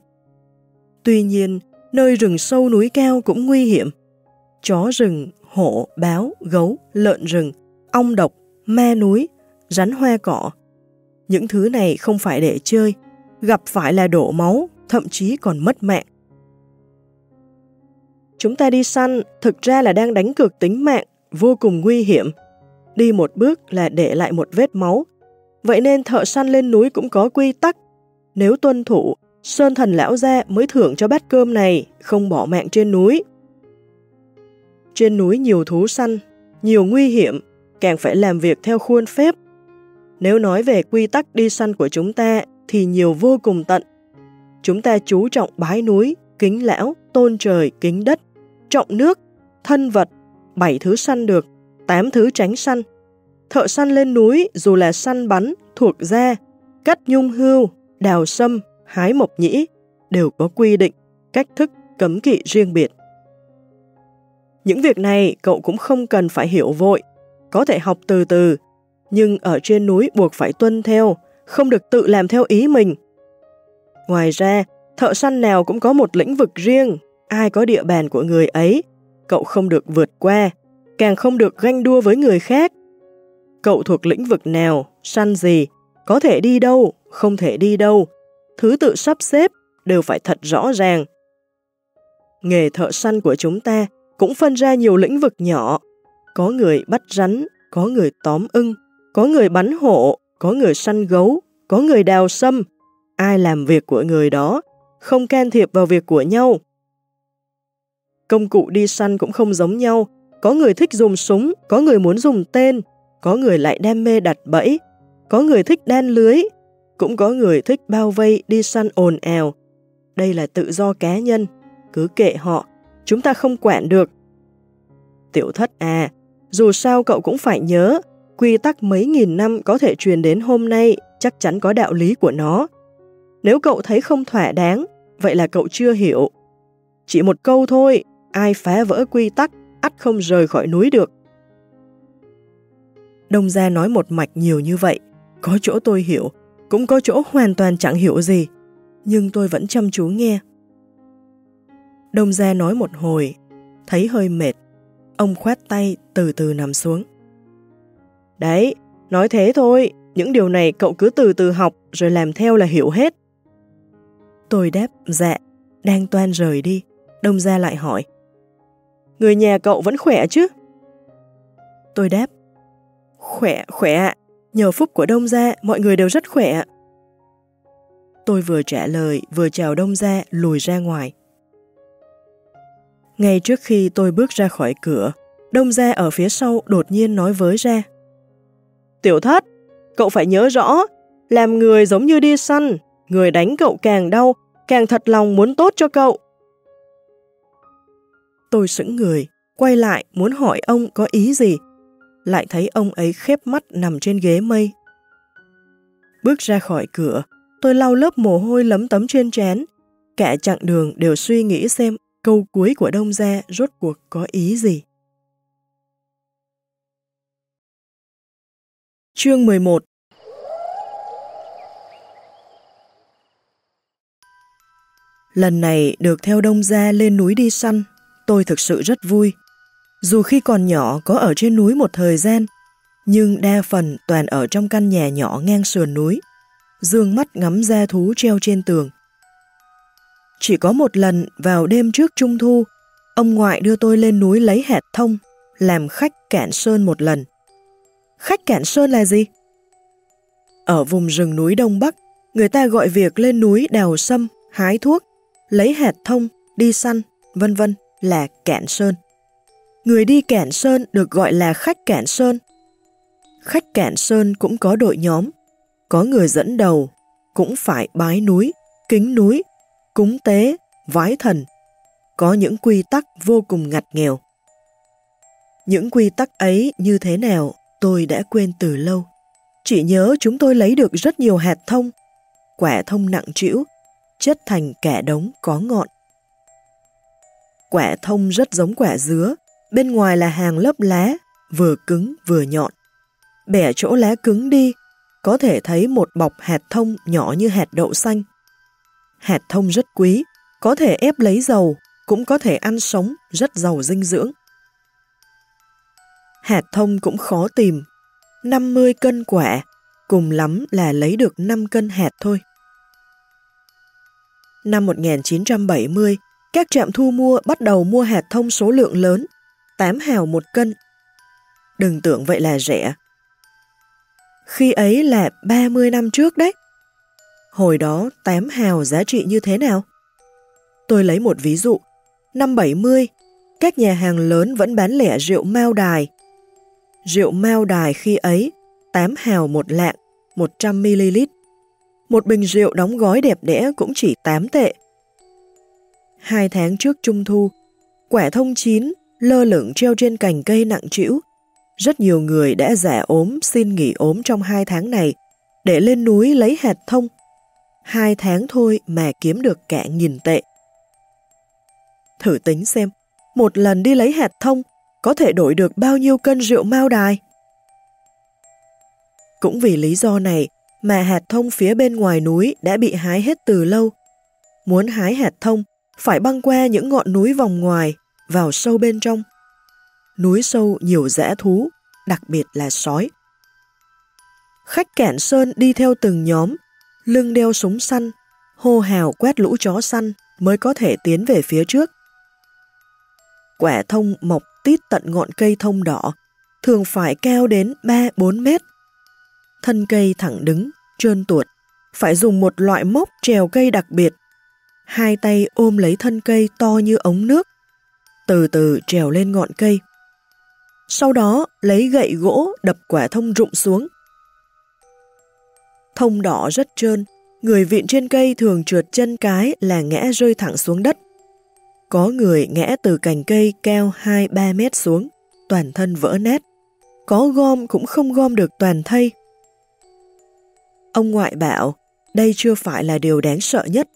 Tuy nhiên, nơi rừng sâu núi cao cũng nguy hiểm. Chó rừng, hổ, báo, gấu, lợn rừng, ong độc, ma núi, rắn hoa cỏ. Những thứ này không phải để chơi, gặp phải là đổ máu, thậm chí còn mất mạng. Chúng ta đi săn thực ra là đang đánh cược tính mạng vô cùng nguy hiểm. Đi một bước là để lại một vết máu. Vậy nên thợ săn lên núi cũng có quy tắc. Nếu tuân thủ, Sơn thần lão gia mới thưởng cho bát cơm này, không bỏ mạng trên núi. Trên núi nhiều thú săn, nhiều nguy hiểm, càng phải làm việc theo khuôn phép. Nếu nói về quy tắc đi săn của chúng ta thì nhiều vô cùng tận. Chúng ta chú trọng bái núi, kính lão, tôn trời, kính đất, trọng nước, thân vật, bảy thứ săn được, tám thứ tránh săn. Thợ săn lên núi dù là săn bắn, thuộc da, cắt nhung hưu, đào sâm, hái mộc nhĩ, đều có quy định, cách thức cấm kỵ riêng biệt. Những việc này cậu cũng không cần phải hiểu vội, có thể học từ từ, nhưng ở trên núi buộc phải tuân theo, không được tự làm theo ý mình. Ngoài ra, thợ săn nào cũng có một lĩnh vực riêng, ai có địa bàn của người ấy, cậu không được vượt qua, càng không được ganh đua với người khác. Cậu thuộc lĩnh vực nào, săn gì, có thể đi đâu, không thể đi đâu, thứ tự sắp xếp đều phải thật rõ ràng. Nghề thợ săn của chúng ta cũng phân ra nhiều lĩnh vực nhỏ. Có người bắt rắn, có người tóm ưng, có người bắn hổ, có người săn gấu, có người đào sâm. Ai làm việc của người đó, không can thiệp vào việc của nhau. Công cụ đi săn cũng không giống nhau, có người thích dùng súng, có người muốn dùng tên, có người lại đam mê đặt bẫy, có người thích đan lưới, cũng có người thích bao vây đi săn ồn ào. Đây là tự do cá nhân, cứ kệ họ, chúng ta không quản được. Tiểu thất à, dù sao cậu cũng phải nhớ, quy tắc mấy nghìn năm có thể truyền đến hôm nay chắc chắn có đạo lý của nó. Nếu cậu thấy không thỏa đáng, vậy là cậu chưa hiểu. Chỉ một câu thôi, ai phá vỡ quy tắc, ắt không rời khỏi núi được. Đông gia nói một mạch nhiều như vậy, có chỗ tôi hiểu, cũng có chỗ hoàn toàn chẳng hiểu gì, nhưng tôi vẫn chăm chú nghe. Đông gia nói một hồi, thấy hơi mệt, ông khoát tay từ từ nằm xuống. Đấy, nói thế thôi, những điều này cậu cứ từ từ học rồi làm theo là hiểu hết. Tôi đáp dạ, đang toan rời đi, đông gia lại hỏi. Người nhà cậu vẫn khỏe chứ? Tôi đáp, khỏe, khỏe ạ, nhờ phúc của đông gia mọi người đều rất khỏe. Tôi vừa trả lời vừa chào đông gia lùi ra ngoài. Ngay trước khi tôi bước ra khỏi cửa, đông gia ở phía sau đột nhiên nói với ra. Tiểu thất, cậu phải nhớ rõ, làm người giống như đi săn, người đánh cậu càng đau, càng thật lòng muốn tốt cho cậu. Tôi sững người, quay lại muốn hỏi ông có ý gì, lại thấy ông ấy khép mắt nằm trên ghế mây. Bước ra khỏi cửa, tôi lau lớp mồ hôi lấm tấm trên trán, cả chặng đường đều suy nghĩ xem câu cuối của đông gia rốt cuộc có ý gì. Chương 11 Lần này được theo đông gia lên núi đi săn, tôi thực sự rất vui. Dù khi còn nhỏ có ở trên núi một thời gian, nhưng đa phần toàn ở trong căn nhà nhỏ ngang sườn núi, dương mắt ngắm ra thú treo trên tường. Chỉ có một lần vào đêm trước trung thu, ông ngoại đưa tôi lên núi lấy hạt thông, làm khách cạn sơn một lần. Khách cạn sơn là gì? Ở vùng rừng núi Đông Bắc, người ta gọi việc lên núi đào sâm, hái thuốc, lấy hạt thông, đi săn, vân vân là cạn sơn. Người đi cạn sơn được gọi là khách cạn sơn. Khách cạn sơn cũng có đội nhóm, có người dẫn đầu, cũng phải bái núi, kính núi, cúng tế, vái thần. Có những quy tắc vô cùng ngặt nghèo. Những quy tắc ấy như thế nào tôi đã quên từ lâu. Chỉ nhớ chúng tôi lấy được rất nhiều hạt thông, quả thông nặng trĩu, chất thành cả đống có ngọn. Quả thông rất giống quả dứa, bên ngoài là hàng lớp lá, vừa cứng vừa nhọn. Bẻ chỗ lá cứng đi, có thể thấy một bọc hạt thông nhỏ như hạt đậu xanh. Hạt thông rất quý, có thể ép lấy dầu, cũng có thể ăn sống, rất giàu dinh dưỡng. Hạt thông cũng khó tìm, 50 cân quả, cùng lắm là lấy được 5 cân hạt thôi. Năm 1970, các trạm thu mua bắt đầu mua hạt thông số lượng lớn, 8 hào một cân. Đừng tưởng vậy là rẻ. Khi ấy là 30 năm trước đấy. Hồi đó 8 hào giá trị như thế nào? Tôi lấy một ví dụ. Năm 70, các nhà hàng lớn vẫn bán lẻ rượu Mao Đài. Rượu Mao Đài khi ấy 8 hào một lạng, 100ml. Một bình rượu đóng gói đẹp đẽ cũng chỉ 8 tệ. Hai tháng trước Trung Thu, quả thông chín, lơ lửng treo trên cành cây nặng trĩu. Rất nhiều người đã giả ốm xin nghỉ ốm trong hai tháng này để lên núi lấy hạt thông. Hai tháng thôi mà kiếm được cả nghìn tệ. Thử tính xem, một lần đi lấy hạt thông có thể đổi được bao nhiêu cân rượu mao đài? Cũng vì lý do này mà hạt thông phía bên ngoài núi đã bị hái hết từ lâu. Muốn hái hạt thông, phải băng qua những ngọn núi vòng ngoài, vào sâu bên trong. Núi sâu nhiều rẽ thú, đặc biệt là sói. Khách kẹn sơn đi theo từng nhóm, lưng đeo súng săn, hô hào quét lũ chó săn mới có thể tiến về phía trước. Quả thông mọc tít tận ngọn cây thông đỏ, thường phải cao đến 3-4 mét. Thân cây thẳng đứng, trơn tuột, phải dùng một loại mốc trèo cây đặc biệt. Hai tay ôm lấy thân cây to như ống nước, từ từ trèo lên ngọn cây. sau đó lấy gậy gỗ đập quả thông rụng xuống. Thông đỏ rất trơn, người vịn trên cây thường trượt chân cái là ngã rơi thẳng xuống đất. Có người ngã từ cành cây cao 2-3 mét xuống, toàn thân vỡ nát. Có gom cũng không gom được toàn thây. Ông ngoại bảo, đây chưa phải là điều đáng sợ nhất.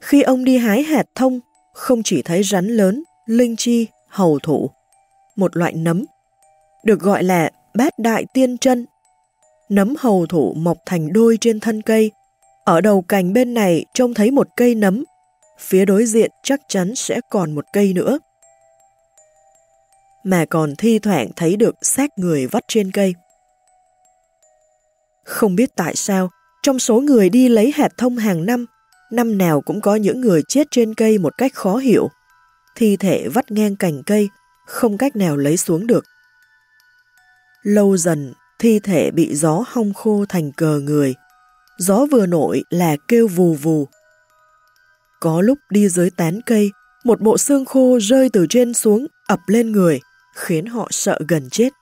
Khi ông đi hái hạt thông, không chỉ thấy rắn lớn, linh chi, hầu thủ, một loại nấm, được gọi là bát đại tiên chân. Nấm hầu thủ mọc thành đôi trên thân cây, ở đầu cành bên này trông thấy một cây nấm, phía đối diện chắc chắn sẽ còn một cây nữa. Mà còn thi thoảng thấy được xác người vắt trên cây. Không biết tại sao, trong số người đi lấy hạt thông hàng năm, năm nào cũng có những người chết trên cây một cách khó hiểu. Thi thể vắt ngang cành cây, không cách nào lấy xuống được. Lâu dần, thi thể bị gió hong khô thành cờ người. Gió vừa nổi là kêu vù vù. Có lúc đi dưới tán cây, một bộ xương khô rơi từ trên xuống ập lên người, khiến họ sợ gần chết.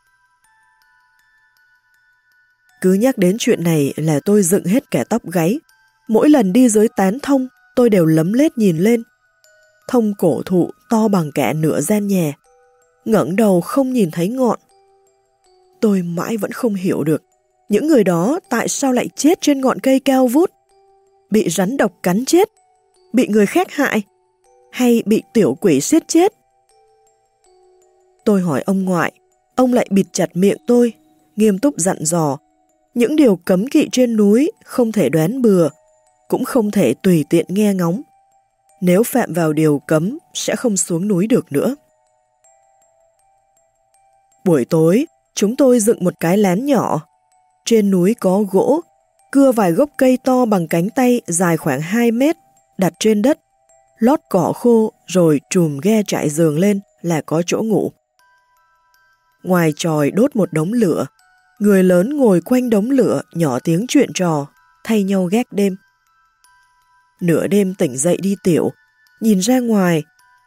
Cứ nhắc đến chuyện này là tôi dựng hết cả tóc gáy. Mỗi lần đi dưới tán thông, tôi đều lấm lét nhìn lên. Thông cổ thụ to bằng cả nửa gian nhà. ngẩng đầu không nhìn thấy ngọn. Tôi mãi vẫn không hiểu được. Những người đó tại sao lại chết trên ngọn cây cao vút? Bị rắn độc cắn chết? Bị người khác hại? Hay bị tiểu quỷ siết chết? Tôi hỏi ông ngoại, ông lại bịt chặt miệng tôi, nghiêm túc dặn dò những điều cấm kỵ trên núi không thể đoán bừa, cũng không thể tùy tiện nghe ngóng. Nếu phạm vào điều cấm, sẽ không xuống núi được nữa. Buổi tối, chúng tôi dựng một cái lán nhỏ. Trên núi có gỗ, cưa vài gốc cây to bằng cánh tay dài khoảng 2 mét, đặt trên đất, lót cỏ khô rồi trùm ghe trại giường lên là có chỗ ngủ. Ngoài tròi đốt một đống lửa, Người lớn ngồi quanh đống lửa nhỏ tiếng chuyện trò, thay nhau gác đêm. Nửa đêm tỉnh dậy đi tiểu, nhìn ra ngoài,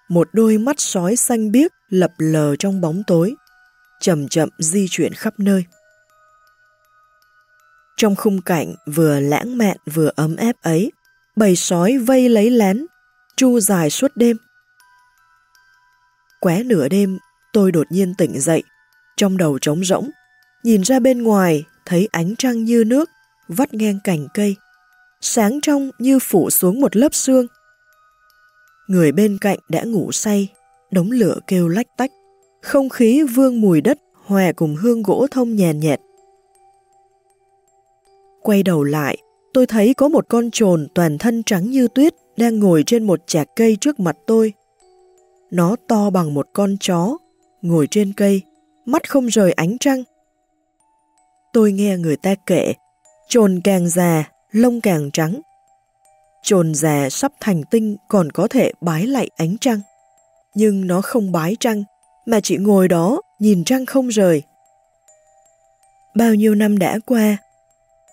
một đôi mắt sói xanh biếc lập lờ trong bóng tối, chậm chậm di chuyển khắp nơi. Trong khung cảnh vừa lãng mạn vừa ấm áp ấy, bầy sói vây lấy lén, chu dài suốt đêm. Quá nửa đêm, tôi đột nhiên tỉnh dậy, trong đầu trống rỗng, Nhìn ra bên ngoài, thấy ánh trăng như nước, vắt ngang cành cây, sáng trong như phủ xuống một lớp xương. Người bên cạnh đã ngủ say, đống lửa kêu lách tách, không khí vương mùi đất hòa cùng hương gỗ thông nhàn nhạt, Quay đầu lại, tôi thấy có một con trồn toàn thân trắng như tuyết đang ngồi trên một chạc cây trước mặt tôi. Nó to bằng một con chó, ngồi trên cây, mắt không rời ánh trăng, tôi nghe người ta kể, trồn càng già, lông càng trắng. Trồn già sắp thành tinh còn có thể bái lại ánh trăng. Nhưng nó không bái trăng, mà chỉ ngồi đó nhìn trăng không rời. Bao nhiêu năm đã qua,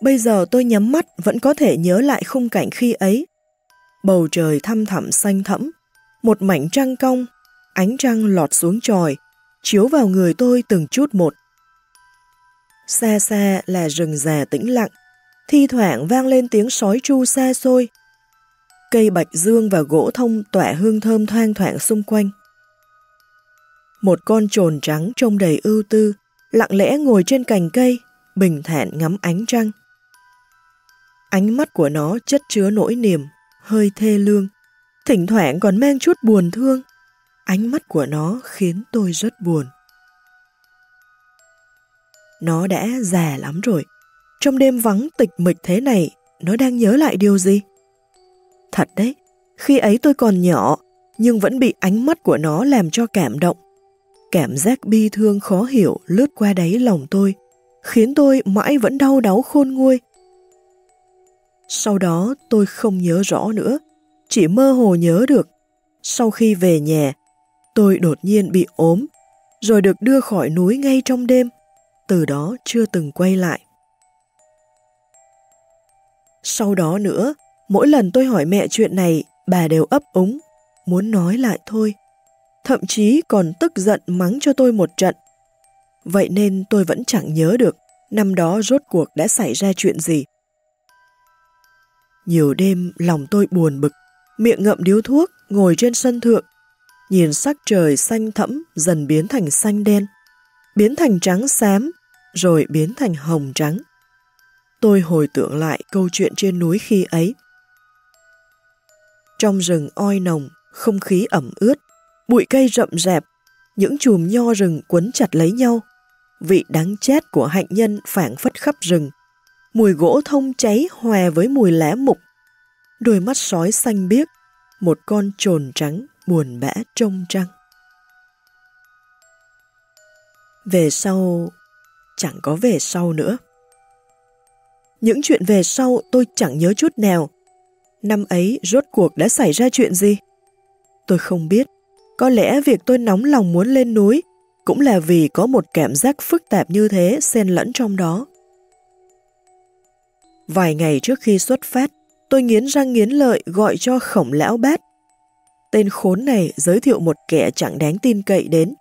bây giờ tôi nhắm mắt vẫn có thể nhớ lại khung cảnh khi ấy. Bầu trời thăm thẳm xanh thẫm, một mảnh trăng cong, ánh trăng lọt xuống tròi, chiếu vào người tôi từng chút một. Xa xa là rừng già tĩnh lặng, thi thoảng vang lên tiếng sói chu xa xôi. Cây bạch dương và gỗ thông tỏa hương thơm thoang thoảng xung quanh. Một con trồn trắng trông đầy ưu tư, lặng lẽ ngồi trên cành cây, bình thản ngắm ánh trăng. Ánh mắt của nó chất chứa nỗi niềm, hơi thê lương, thỉnh thoảng còn mang chút buồn thương. Ánh mắt của nó khiến tôi rất buồn. Nó đã già lắm rồi. Trong đêm vắng tịch mịch thế này, nó đang nhớ lại điều gì? Thật đấy, khi ấy tôi còn nhỏ, nhưng vẫn bị ánh mắt của nó làm cho cảm động. Cảm giác bi thương khó hiểu lướt qua đáy lòng tôi, khiến tôi mãi vẫn đau đáu khôn nguôi. Sau đó tôi không nhớ rõ nữa, chỉ mơ hồ nhớ được. Sau khi về nhà, tôi đột nhiên bị ốm, rồi được đưa khỏi núi ngay trong đêm từ đó chưa từng quay lại. Sau đó nữa, mỗi lần tôi hỏi mẹ chuyện này, bà đều ấp úng, muốn nói lại thôi. Thậm chí còn tức giận mắng cho tôi một trận. Vậy nên tôi vẫn chẳng nhớ được năm đó rốt cuộc đã xảy ra chuyện gì. Nhiều đêm lòng tôi buồn bực, miệng ngậm điếu thuốc, ngồi trên sân thượng, nhìn sắc trời xanh thẫm dần biến thành xanh đen, biến thành trắng xám, rồi biến thành hồng trắng. Tôi hồi tưởng lại câu chuyện trên núi khi ấy. Trong rừng oi nồng, không khí ẩm ướt, bụi cây rậm rạp, những chùm nho rừng quấn chặt lấy nhau, vị đắng chết của hạnh nhân phảng phất khắp rừng, mùi gỗ thông cháy hòa với mùi lá mục, đôi mắt sói xanh biếc, một con trồn trắng buồn bã trông trăng. Về sau, chẳng có về sau nữa. Những chuyện về sau tôi chẳng nhớ chút nào. Năm ấy rốt cuộc đã xảy ra chuyện gì? Tôi không biết. Có lẽ việc tôi nóng lòng muốn lên núi cũng là vì có một cảm giác phức tạp như thế xen lẫn trong đó. Vài ngày trước khi xuất phát, tôi nghiến răng nghiến lợi gọi cho khổng lão bát. Tên khốn này giới thiệu một kẻ chẳng đáng tin cậy đến.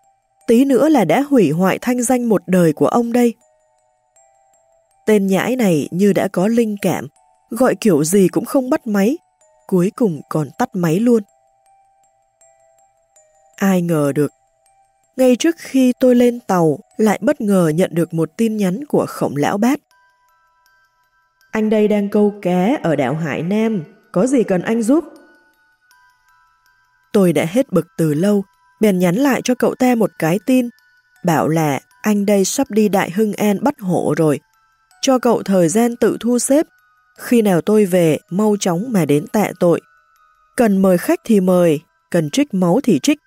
Tí nữa là đã hủy hoại thanh danh một đời của ông đây. Tên nhãi này như đã có linh cảm, gọi kiểu gì cũng không bắt máy, cuối cùng còn tắt máy luôn. Ai ngờ được, ngay trước khi tôi lên tàu lại bất ngờ nhận được một tin nhắn của khổng lão bát. Anh đây đang câu cá ở đảo Hải Nam, có gì cần anh giúp? Tôi đã hết bực từ lâu, bèn nhắn lại cho cậu ta một cái tin, bảo là anh đây sắp đi Đại Hưng An bắt hộ rồi, cho cậu thời gian tự thu xếp, khi nào tôi về mau chóng mà đến tạ tội. Cần mời khách thì mời, cần trích máu thì trích,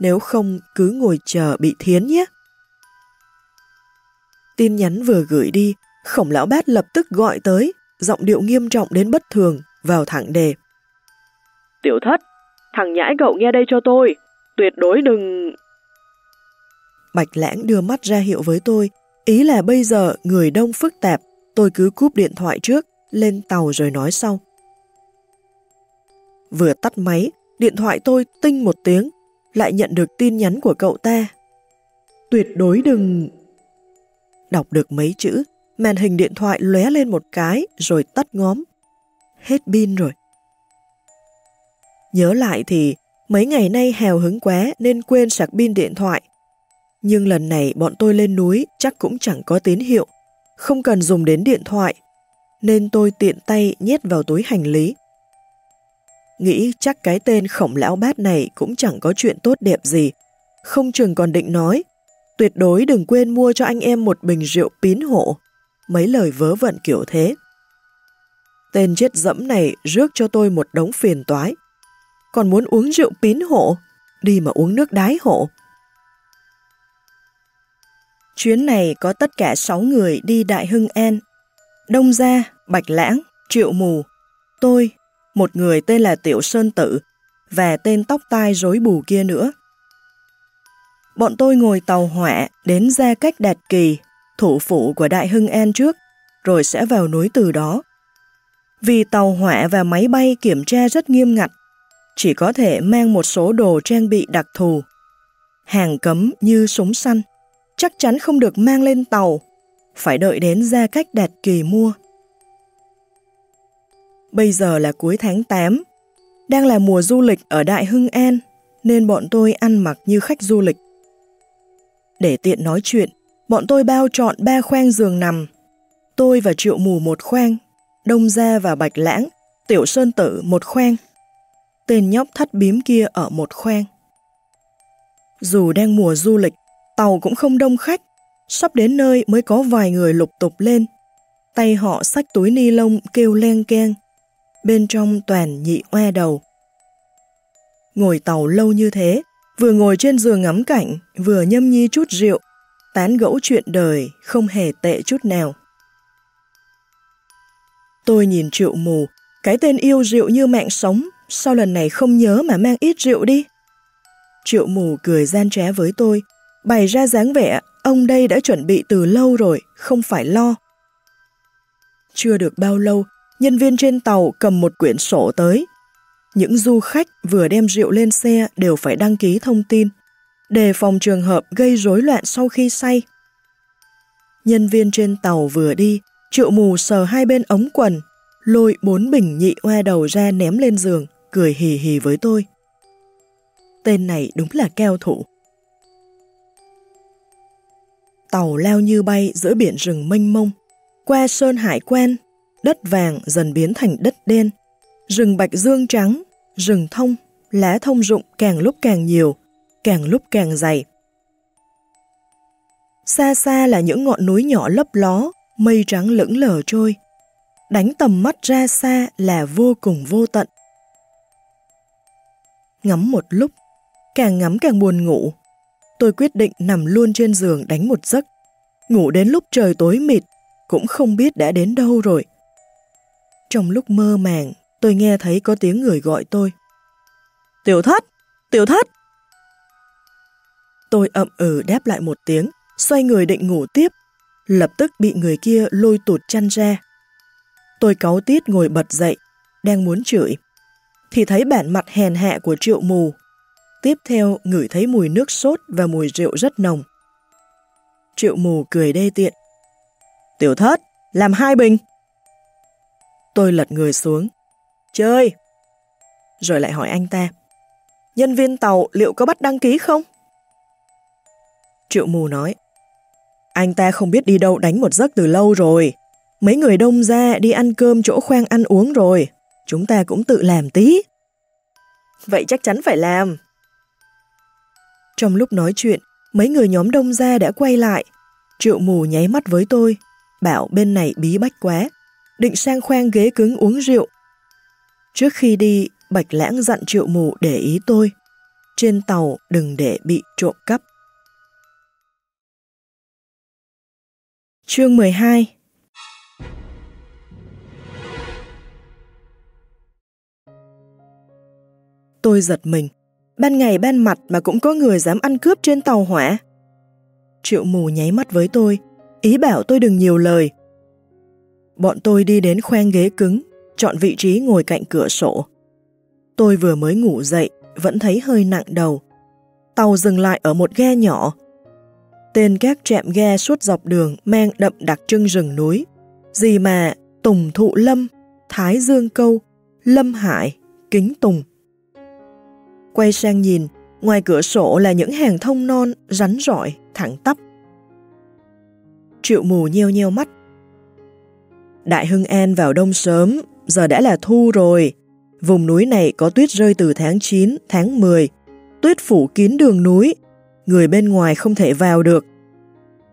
nếu không cứ ngồi chờ bị thiến nhé. Tin nhắn vừa gửi đi, khổng lão bát lập tức gọi tới, giọng điệu nghiêm trọng đến bất thường, vào thẳng đề. Tiểu thất, thằng nhãi cậu nghe đây cho tôi, tuyệt đối đừng... Bạch lãng đưa mắt ra hiệu với tôi, ý là bây giờ người đông phức tạp, tôi cứ cúp điện thoại trước, lên tàu rồi nói sau. Vừa tắt máy, điện thoại tôi tinh một tiếng, lại nhận được tin nhắn của cậu ta. Tuyệt đối đừng... Đọc được mấy chữ, màn hình điện thoại lóe lên một cái rồi tắt ngóm. Hết pin rồi. Nhớ lại thì mấy ngày nay hào hứng quá nên quên sạc pin điện thoại. Nhưng lần này bọn tôi lên núi chắc cũng chẳng có tín hiệu, không cần dùng đến điện thoại, nên tôi tiện tay nhét vào túi hành lý. Nghĩ chắc cái tên khổng lão bát này cũng chẳng có chuyện tốt đẹp gì, không chừng còn định nói, tuyệt đối đừng quên mua cho anh em một bình rượu pín hộ, mấy lời vớ vẩn kiểu thế. Tên chết dẫm này rước cho tôi một đống phiền toái. Còn muốn uống rượu pín hộ, đi mà uống nước đái hộ. Chuyến này có tất cả 6 người đi Đại Hưng An. Đông Gia, Bạch Lãng, Triệu Mù, tôi, một người tên là Tiểu Sơn Tử và tên tóc tai rối bù kia nữa. Bọn tôi ngồi tàu hỏa đến Gia Cách Đạt Kỳ, thủ phủ của Đại Hưng An trước, rồi sẽ vào núi từ đó. Vì tàu hỏa và máy bay kiểm tra rất nghiêm ngặt, chỉ có thể mang một số đồ trang bị đặc thù. Hàng cấm như súng săn, chắc chắn không được mang lên tàu, phải đợi đến ra Cách Đạt Kỳ mua. Bây giờ là cuối tháng 8, đang là mùa du lịch ở Đại Hưng An, nên bọn tôi ăn mặc như khách du lịch. Để tiện nói chuyện, bọn tôi bao chọn ba khoang giường nằm. Tôi và Triệu Mù một khoang, Đông Gia và Bạch Lãng, Tiểu Sơn Tử một khoang. Tên nhóc thắt bím kia ở một khoang. Dù đang mùa du lịch, tàu cũng không đông khách, sắp đến nơi mới có vài người lục tục lên. Tay họ xách túi ni lông kêu len keng, bên trong toàn nhị oe đầu. Ngồi tàu lâu như thế, vừa ngồi trên giường ngắm cảnh, vừa nhâm nhi chút rượu, tán gẫu chuyện đời, không hề tệ chút nào. Tôi nhìn triệu mù, cái tên yêu rượu như mạng sống, sao lần này không nhớ mà mang ít rượu đi? Triệu mù cười gian trá với tôi, bày ra dáng vẻ, ông đây đã chuẩn bị từ lâu rồi, không phải lo. Chưa được bao lâu, nhân viên trên tàu cầm một quyển sổ tới. Những du khách vừa đem rượu lên xe đều phải đăng ký thông tin, đề phòng trường hợp gây rối loạn sau khi say. Nhân viên trên tàu vừa đi, triệu mù sờ hai bên ống quần, lôi bốn bình nhị oa đầu ra ném lên giường, cười hì hì với tôi. Tên này đúng là keo thủ. Tàu leo như bay giữa biển rừng mênh mông, qua sơn hải quan, đất vàng dần biến thành đất đen, rừng bạch dương trắng, rừng thông, lá thông rụng càng lúc càng nhiều, càng lúc càng dày. Xa xa là những ngọn núi nhỏ lấp ló, mây trắng lững lờ trôi. Đánh tầm mắt ra xa là vô cùng vô tận. Ngắm một lúc, càng ngắm càng buồn ngủ. Tôi quyết định nằm luôn trên giường đánh một giấc. Ngủ đến lúc trời tối mịt, cũng không biết đã đến đâu rồi. Trong lúc mơ màng, tôi nghe thấy có tiếng người gọi tôi. Tiểu thất! Tiểu thất! Tôi ậm ừ đáp lại một tiếng, xoay người định ngủ tiếp, lập tức bị người kia lôi tụt chăn ra. Tôi cáu tiết ngồi bật dậy, đang muốn chửi, thì thấy bản mặt hèn hạ của triệu mù. Tiếp theo ngửi thấy mùi nước sốt và mùi rượu rất nồng. Triệu mù cười đê tiện. Tiểu thất, làm hai bình. Tôi lật người xuống. Chơi! Rồi lại hỏi anh ta. Nhân viên tàu liệu có bắt đăng ký không? Triệu mù nói. Anh ta không biết đi đâu đánh một giấc từ lâu rồi. Mấy người đông ra đi ăn cơm chỗ khoang ăn uống rồi. Chúng ta cũng tự làm tí. Vậy chắc chắn phải làm. Trong lúc nói chuyện, mấy người nhóm đông ra đã quay lại. Triệu mù nháy mắt với tôi, bảo bên này bí bách quá, định sang khoang ghế cứng uống rượu. Trước khi đi, Bạch Lãng dặn triệu mù để ý tôi. Trên tàu đừng để bị trộm cắp. Chương 12 Tôi giật mình. Ban ngày ban mặt mà cũng có người dám ăn cướp trên tàu hỏa. Triệu mù nháy mắt với tôi, ý bảo tôi đừng nhiều lời. Bọn tôi đi đến khoang ghế cứng, chọn vị trí ngồi cạnh cửa sổ. Tôi vừa mới ngủ dậy, vẫn thấy hơi nặng đầu. Tàu dừng lại ở một ghe nhỏ. Tên các trạm ghe suốt dọc đường mang đậm đặc trưng rừng núi. Gì mà Tùng Thụ Lâm, Thái Dương Câu, Lâm Hải, Kính Tùng. Quay sang nhìn, ngoài cửa sổ là những hàng thông non, rắn rỏi, thẳng tắp. Triệu mù nheo nheo mắt. Đại Hưng An vào đông sớm, giờ đã là thu rồi. Vùng núi này có tuyết rơi từ tháng 9, tháng 10. Tuyết phủ kín đường núi, người bên ngoài không thể vào được.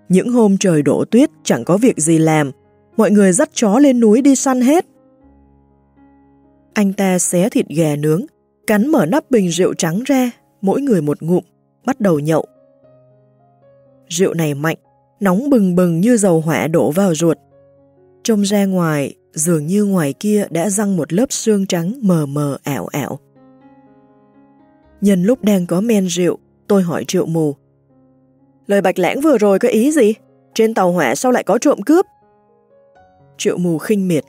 Những hôm trời đổ tuyết chẳng có việc gì làm, mọi người dắt chó lên núi đi săn hết. Anh ta xé thịt gà nướng, cắn mở nắp bình rượu trắng ra, mỗi người một ngụm, bắt đầu nhậu. Rượu này mạnh, nóng bừng bừng như dầu hỏa đổ vào ruột. Trông ra ngoài, dường như ngoài kia đã răng một lớp xương trắng mờ mờ ảo ảo. Nhân lúc đang có men rượu, tôi hỏi triệu mù. Lời bạch lãng vừa rồi có ý gì? Trên tàu hỏa sao lại có trộm cướp? Triệu mù khinh miệt.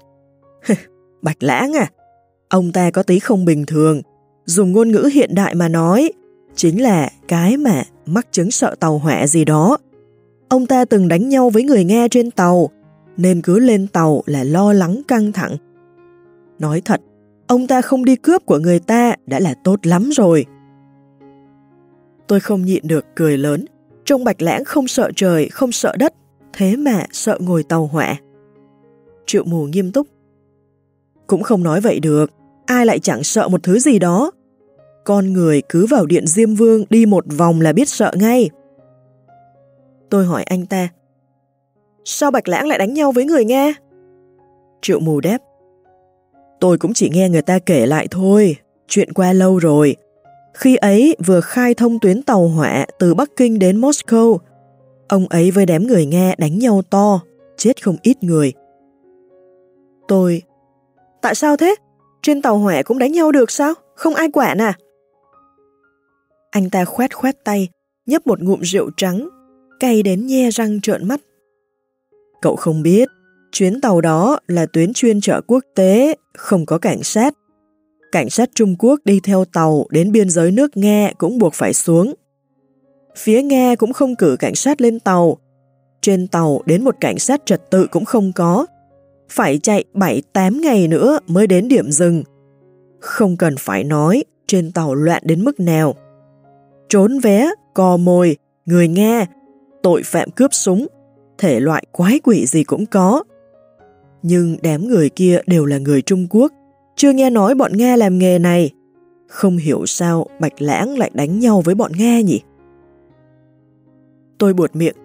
bạch lãng à? Ông ta có tí không bình thường, dùng ngôn ngữ hiện đại mà nói, chính là cái mà mắc chứng sợ tàu hỏa gì đó. Ông ta từng đánh nhau với người nghe trên tàu, nên cứ lên tàu là lo lắng căng thẳng. Nói thật, ông ta không đi cướp của người ta đã là tốt lắm rồi. Tôi không nhịn được cười lớn, trông bạch lãng không sợ trời, không sợ đất, thế mà sợ ngồi tàu hỏa. Triệu mù nghiêm túc. Cũng không nói vậy được, ai lại chẳng sợ một thứ gì đó. Con người cứ vào điện Diêm Vương đi một vòng là biết sợ ngay. Tôi hỏi anh ta, sao Bạch Lãng lại đánh nhau với người nghe? Triệu mù đáp, tôi cũng chỉ nghe người ta kể lại thôi, chuyện qua lâu rồi. Khi ấy vừa khai thông tuyến tàu hỏa từ Bắc Kinh đến Moscow, ông ấy với đám người nghe đánh nhau to, chết không ít người. Tôi, tại sao thế? Trên tàu hỏa cũng đánh nhau được sao? Không ai quản à? Anh ta khoét khoét tay, nhấp một ngụm rượu trắng, cay đến nhe răng trợn mắt. Cậu không biết, chuyến tàu đó là tuyến chuyên chở quốc tế, không có cảnh sát. Cảnh sát Trung Quốc đi theo tàu đến biên giới nước Nga cũng buộc phải xuống. Phía Nga cũng không cử cảnh sát lên tàu. trên tàu đến một cảnh sát trật tự cũng không có. Phải chạy 7-8 ngày nữa mới đến điểm dừng. Không cần phải nói, trên tàu loạn đến mức nào. Trốn vé, cò mồi, người nghe, tội phạm cướp súng, thể loại quái quỷ gì cũng có. Nhưng đám người kia đều là người Trung Quốc, chưa nghe nói bọn Nga làm nghề này. Không hiểu sao Bạch Lãng lại đánh nhau với bọn Nga nhỉ? Tôi buột miệng.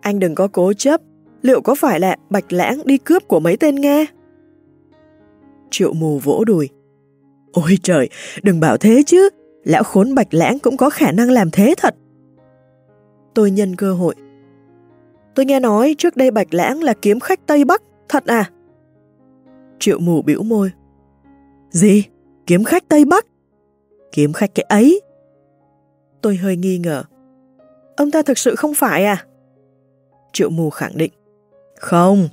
Anh đừng có cố chấp, liệu có phải là Bạch Lãng đi cướp của mấy tên Nga? Triệu mù vỗ đùi. Ôi trời, đừng bảo thế chứ, lão khốn Bạch Lãng cũng có khả năng làm thế thật. Tôi nhân cơ hội. Tôi nghe nói trước đây Bạch Lãng là kiếm khách Tây Bắc, thật à? Triệu mù biểu môi. Gì? Kiếm khách Tây Bắc? Kiếm khách cái ấy? Tôi hơi nghi ngờ. Ông ta thực sự không phải à? Triệu mù khẳng định. Không.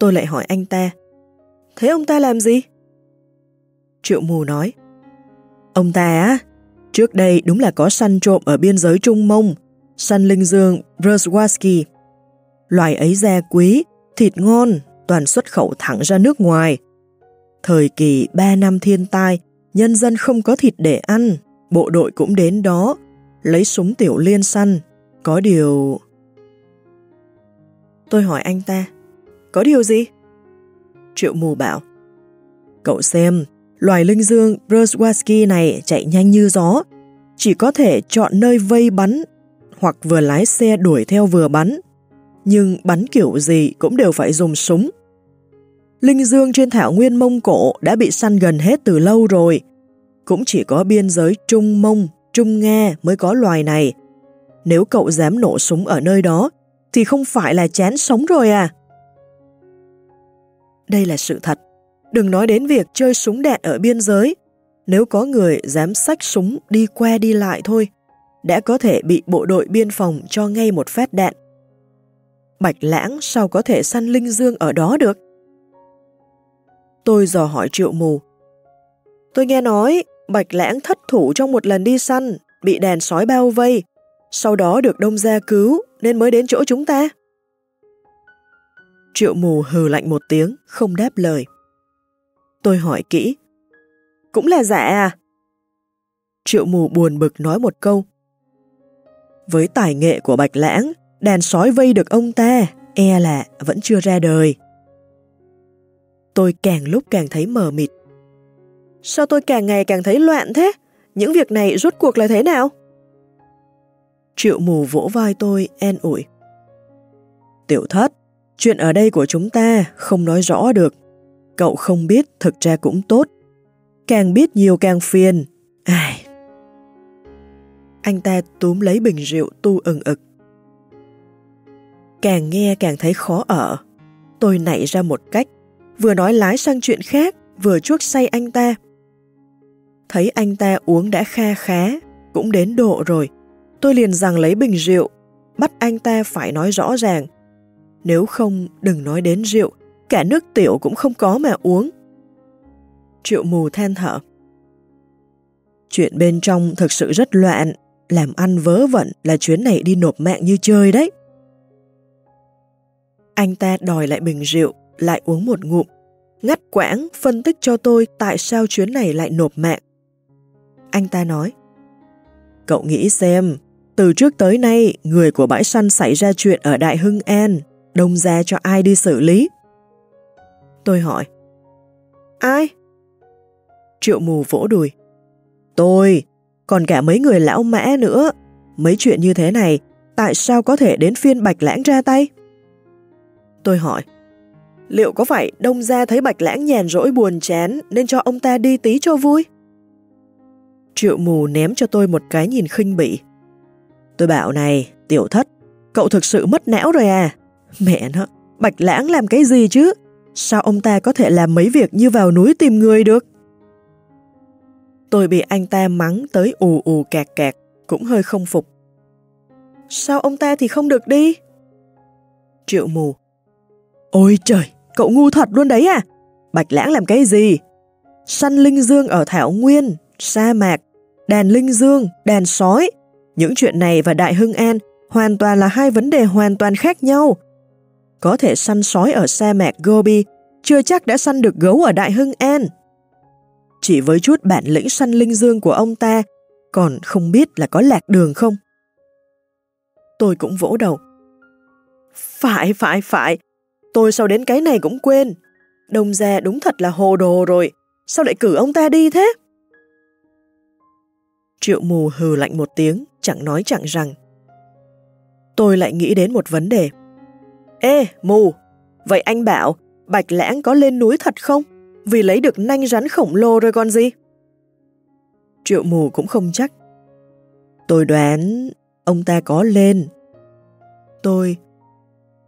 Tôi lại hỏi anh ta. Thế ông ta làm gì? Triệu mù nói. Ông ta á, trước đây đúng là có săn trộm ở biên giới Trung Mông, săn linh dương Brzezinski. Loài ấy da quý, thịt ngon, toàn xuất khẩu thẳng ra nước ngoài. Thời kỳ 3 năm thiên tai, nhân dân không có thịt để ăn, bộ đội cũng đến đó, lấy súng tiểu liên săn. Có điều... Tôi hỏi anh ta, có điều gì? Triệu mù bảo, cậu xem, loài linh dương Brzezinski này chạy nhanh như gió, chỉ có thể chọn nơi vây bắn hoặc vừa lái xe đuổi theo vừa bắn. Nhưng bắn kiểu gì cũng đều phải dùng súng. Linh dương trên thảo nguyên Mông Cổ đã bị săn gần hết từ lâu rồi. Cũng chỉ có biên giới Trung Mông, Trung Nga mới có loài này. Nếu cậu dám nổ súng ở nơi đó, thì không phải là chán sống rồi à? Đây là sự thật. Đừng nói đến việc chơi súng đạn ở biên giới. Nếu có người dám xách súng đi qua đi lại thôi, đã có thể bị bộ đội biên phòng cho ngay một phát đạn. Bạch Lãng sao có thể săn Linh Dương ở đó được? Tôi dò hỏi triệu mù. Tôi nghe nói Bạch Lãng thất thủ trong một lần đi săn, bị đàn sói bao vây, sau đó được đông gia cứu nên mới đến chỗ chúng ta. Triệu mù hừ lạnh một tiếng, không đáp lời. Tôi hỏi kỹ. Cũng là giả à? Triệu mù buồn bực nói một câu. Với tài nghệ của Bạch Lãng, đàn sói vây được ông ta, e là vẫn chưa ra đời. Tôi càng lúc càng thấy mờ mịt. Sao tôi càng ngày càng thấy loạn thế? Những việc này rốt cuộc là thế nào? Triệu mù vỗ vai tôi, en ủi. Tiểu thất, chuyện ở đây của chúng ta không nói rõ được. Cậu không biết thực ra cũng tốt. Càng biết nhiều càng phiền. Ai... Anh ta túm lấy bình rượu tu ừng ực. Càng nghe càng thấy khó ở. Tôi nảy ra một cách, vừa nói lái sang chuyện khác, vừa chuốc say anh ta. Thấy anh ta uống đã kha khá, cũng đến độ rồi, tôi liền rằng lấy bình rượu, bắt anh ta phải nói rõ ràng. Nếu không, đừng nói đến rượu, cả nước tiểu cũng không có mà uống. Triệu mù than thở. Chuyện bên trong thực sự rất loạn, làm ăn vớ vẩn là chuyến này đi nộp mạng như chơi đấy. Anh ta đòi lại bình rượu, lại uống một ngụm, ngắt quãng phân tích cho tôi tại sao chuyến này lại nộp mạng. Anh ta nói, Cậu nghĩ xem, từ trước tới nay, người của bãi săn xảy ra chuyện ở Đại Hưng An, đông ra cho ai đi xử lý? Tôi hỏi, Ai? Triệu mù vỗ đùi. Tôi, còn cả mấy người lão mã nữa. Mấy chuyện như thế này, tại sao có thể đến phiên Bạch Lãng ra tay? Tôi hỏi, liệu có phải đông gia thấy Bạch Lãng nhàn rỗi buồn chán nên cho ông ta đi tí cho vui? Triệu mù ném cho tôi một cái nhìn khinh bỉ. Tôi bảo này, tiểu thất, cậu thực sự mất não rồi à? Mẹ nó, Bạch Lãng làm cái gì chứ? Sao ông ta có thể làm mấy việc như vào núi tìm người được? Tôi bị anh ta mắng tới ù ù kẹt kẹt, cũng hơi không phục. Sao ông ta thì không được đi? Triệu mù. Ôi trời, cậu ngu thật luôn đấy à? Bạch lãng làm cái gì? Săn linh dương ở Thảo Nguyên, sa mạc, đàn linh dương, đàn sói. Những chuyện này và Đại Hưng An hoàn toàn là hai vấn đề hoàn toàn khác nhau. Có thể săn sói ở xe mạc Gobi, chưa chắc đã săn được gấu ở Đại Hưng An. Chỉ với chút bản lĩnh săn linh dương của ông ta, còn không biết là có lạc đường không. Tôi cũng vỗ đầu. Phải, phải, phải, tôi sau đến cái này cũng quên. Đông gia đúng thật là hồ đồ rồi, sao lại cử ông ta đi thế? Triệu mù hừ lạnh một tiếng, chẳng nói chẳng rằng. Tôi lại nghĩ đến một vấn đề. Ê, mù, vậy anh bảo Bạch Lãng có lên núi thật không? Vì lấy được nanh rắn khổng lồ rồi còn gì? Triệu mù cũng không chắc. Tôi đoán ông ta có lên. Tôi,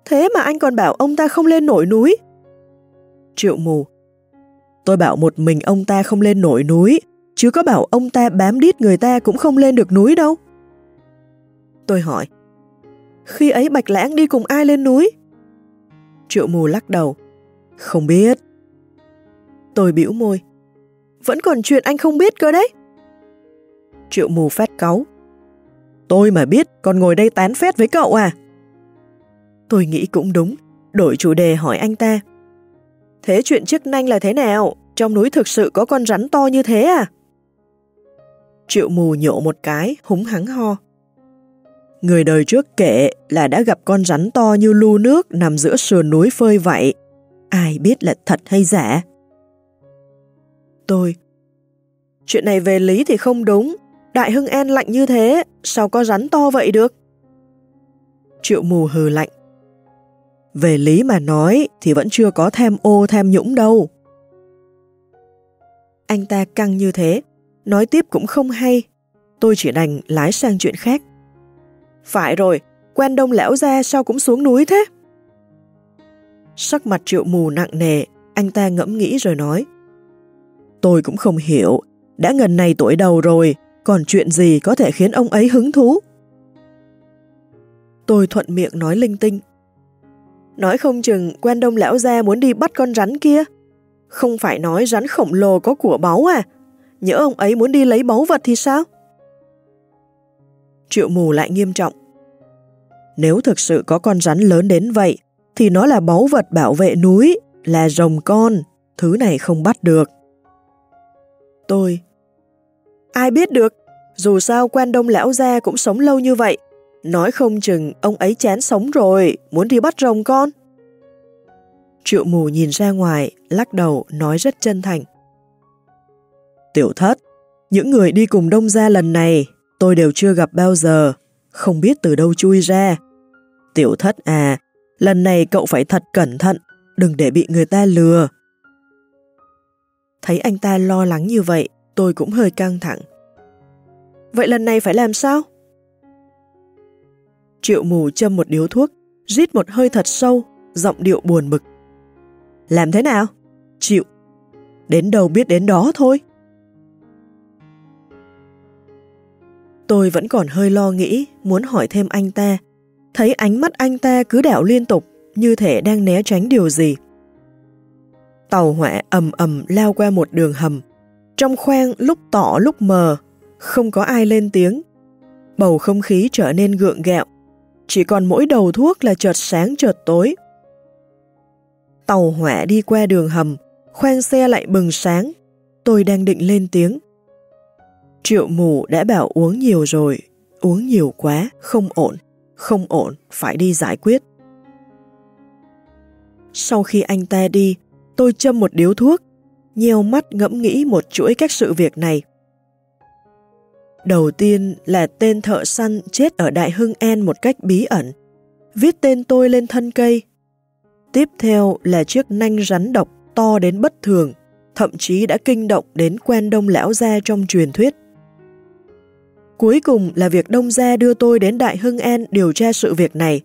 thế mà anh còn bảo ông ta không lên nổi núi. Triệu mù, tôi bảo một mình ông ta không lên nổi núi, chứ có bảo ông ta bám đít người ta cũng không lên được núi đâu. Tôi hỏi, khi ấy Bạch Lãng đi cùng ai lên núi? Triệu mù lắc đầu, không biết. Tôi bĩu môi, vẫn còn chuyện anh không biết cơ đấy. Triệu mù phát cáu, tôi mà biết còn ngồi đây tán phét với cậu à? Tôi nghĩ cũng đúng, đổi chủ đề hỏi anh ta. Thế chuyện chức nanh là thế nào? Trong núi thực sự có con rắn to như thế à? Triệu mù nhộ một cái, húng hắng ho. Người đời trước kể là đã gặp con rắn to như lu nước nằm giữa sườn núi phơi vậy. Ai biết là thật hay giả? Tôi Chuyện này về lý thì không đúng. Đại Hưng An lạnh như thế, sao có rắn to vậy được? Triệu mù hừ lạnh. Về lý mà nói thì vẫn chưa có tham ô tham nhũng đâu. Anh ta căng như thế, nói tiếp cũng không hay. Tôi chỉ đành lái sang chuyện khác. Phải rồi, quen đông lão ra sao cũng xuống núi thế? Sắc mặt triệu mù nặng nề, anh ta ngẫm nghĩ rồi nói. Tôi cũng không hiểu, đã gần này tuổi đầu rồi, còn chuyện gì có thể khiến ông ấy hứng thú? Tôi thuận miệng nói linh tinh. Nói không chừng quen đông lão gia muốn đi bắt con rắn kia. Không phải nói rắn khổng lồ có của báu à? Nhớ ông ấy muốn đi lấy báu vật thì sao? Triệu mù lại nghiêm trọng. Nếu thực sự có con rắn lớn đến vậy, thì nó là báu vật bảo vệ núi, là rồng con, thứ này không bắt được. Tôi Ai biết được, dù sao quan đông lão gia cũng sống lâu như vậy, nói không chừng ông ấy chán sống rồi, muốn đi bắt rồng con. Triệu mù nhìn ra ngoài, lắc đầu, nói rất chân thành. Tiểu thất, những người đi cùng đông gia lần này, tôi đều chưa gặp bao giờ, không biết từ đâu chui ra. Tiểu thất à, lần này cậu phải thật cẩn thận, đừng để bị người ta lừa. Thấy anh ta lo lắng như vậy, tôi cũng hơi căng thẳng. Vậy lần này phải làm sao? Triệu mù châm một điếu thuốc, rít một hơi thật sâu, giọng điệu buồn bực. Làm thế nào? Chịu. Đến đâu biết đến đó thôi. Tôi vẫn còn hơi lo nghĩ, muốn hỏi thêm anh ta. Thấy ánh mắt anh ta cứ đảo liên tục, như thể đang né tránh điều gì. Tàu hỏa ầm ầm lao qua một đường hầm. Trong khoang lúc tỏ lúc mờ, không có ai lên tiếng. Bầu không khí trở nên gượng gạo, chỉ còn mỗi đầu thuốc là chợt sáng chợt tối. Tàu hỏa đi qua đường hầm, khoang xe lại bừng sáng. Tôi đang định lên tiếng. Triệu mù đã bảo uống nhiều rồi, uống nhiều quá, không ổn, không ổn, phải đi giải quyết. Sau khi anh ta đi, tôi châm một điếu thuốc, nheo mắt ngẫm nghĩ một chuỗi các sự việc này. Đầu tiên là tên thợ săn chết ở Đại Hưng An một cách bí ẩn, viết tên tôi lên thân cây. Tiếp theo là chiếc nanh rắn độc to đến bất thường, thậm chí đã kinh động đến quen đông lão gia trong truyền thuyết. Cuối cùng là việc đông gia đưa tôi đến Đại Hưng An điều tra sự việc này.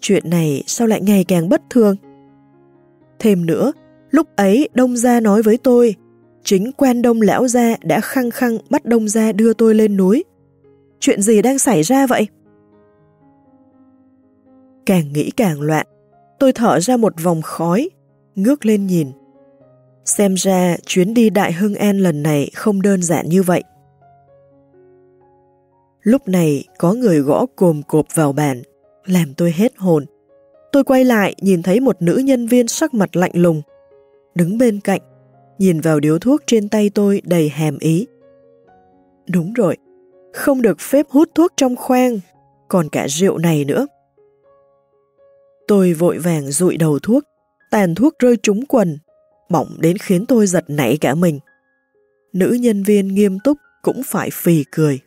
Chuyện này sao lại ngày càng bất thường? Thêm nữa, lúc ấy đông gia nói với tôi chính quan đông lão gia đã khăng khăng bắt đông gia đưa tôi lên núi. Chuyện gì đang xảy ra vậy? Càng nghĩ càng loạn, tôi thở ra một vòng khói, ngước lên nhìn. Xem ra chuyến đi Đại Hưng An lần này không đơn giản như vậy. Lúc này có người gõ cồm cộp vào bàn, làm tôi hết hồn. Tôi quay lại nhìn thấy một nữ nhân viên sắc mặt lạnh lùng, đứng bên cạnh, nhìn vào điếu thuốc trên tay tôi đầy hàm ý. Đúng rồi, không được phép hút thuốc trong khoang, còn cả rượu này nữa. Tôi vội vàng rụi đầu thuốc, tàn thuốc rơi trúng quần, bỏng đến khiến tôi giật nảy cả mình. Nữ nhân viên nghiêm túc cũng phải phì cười.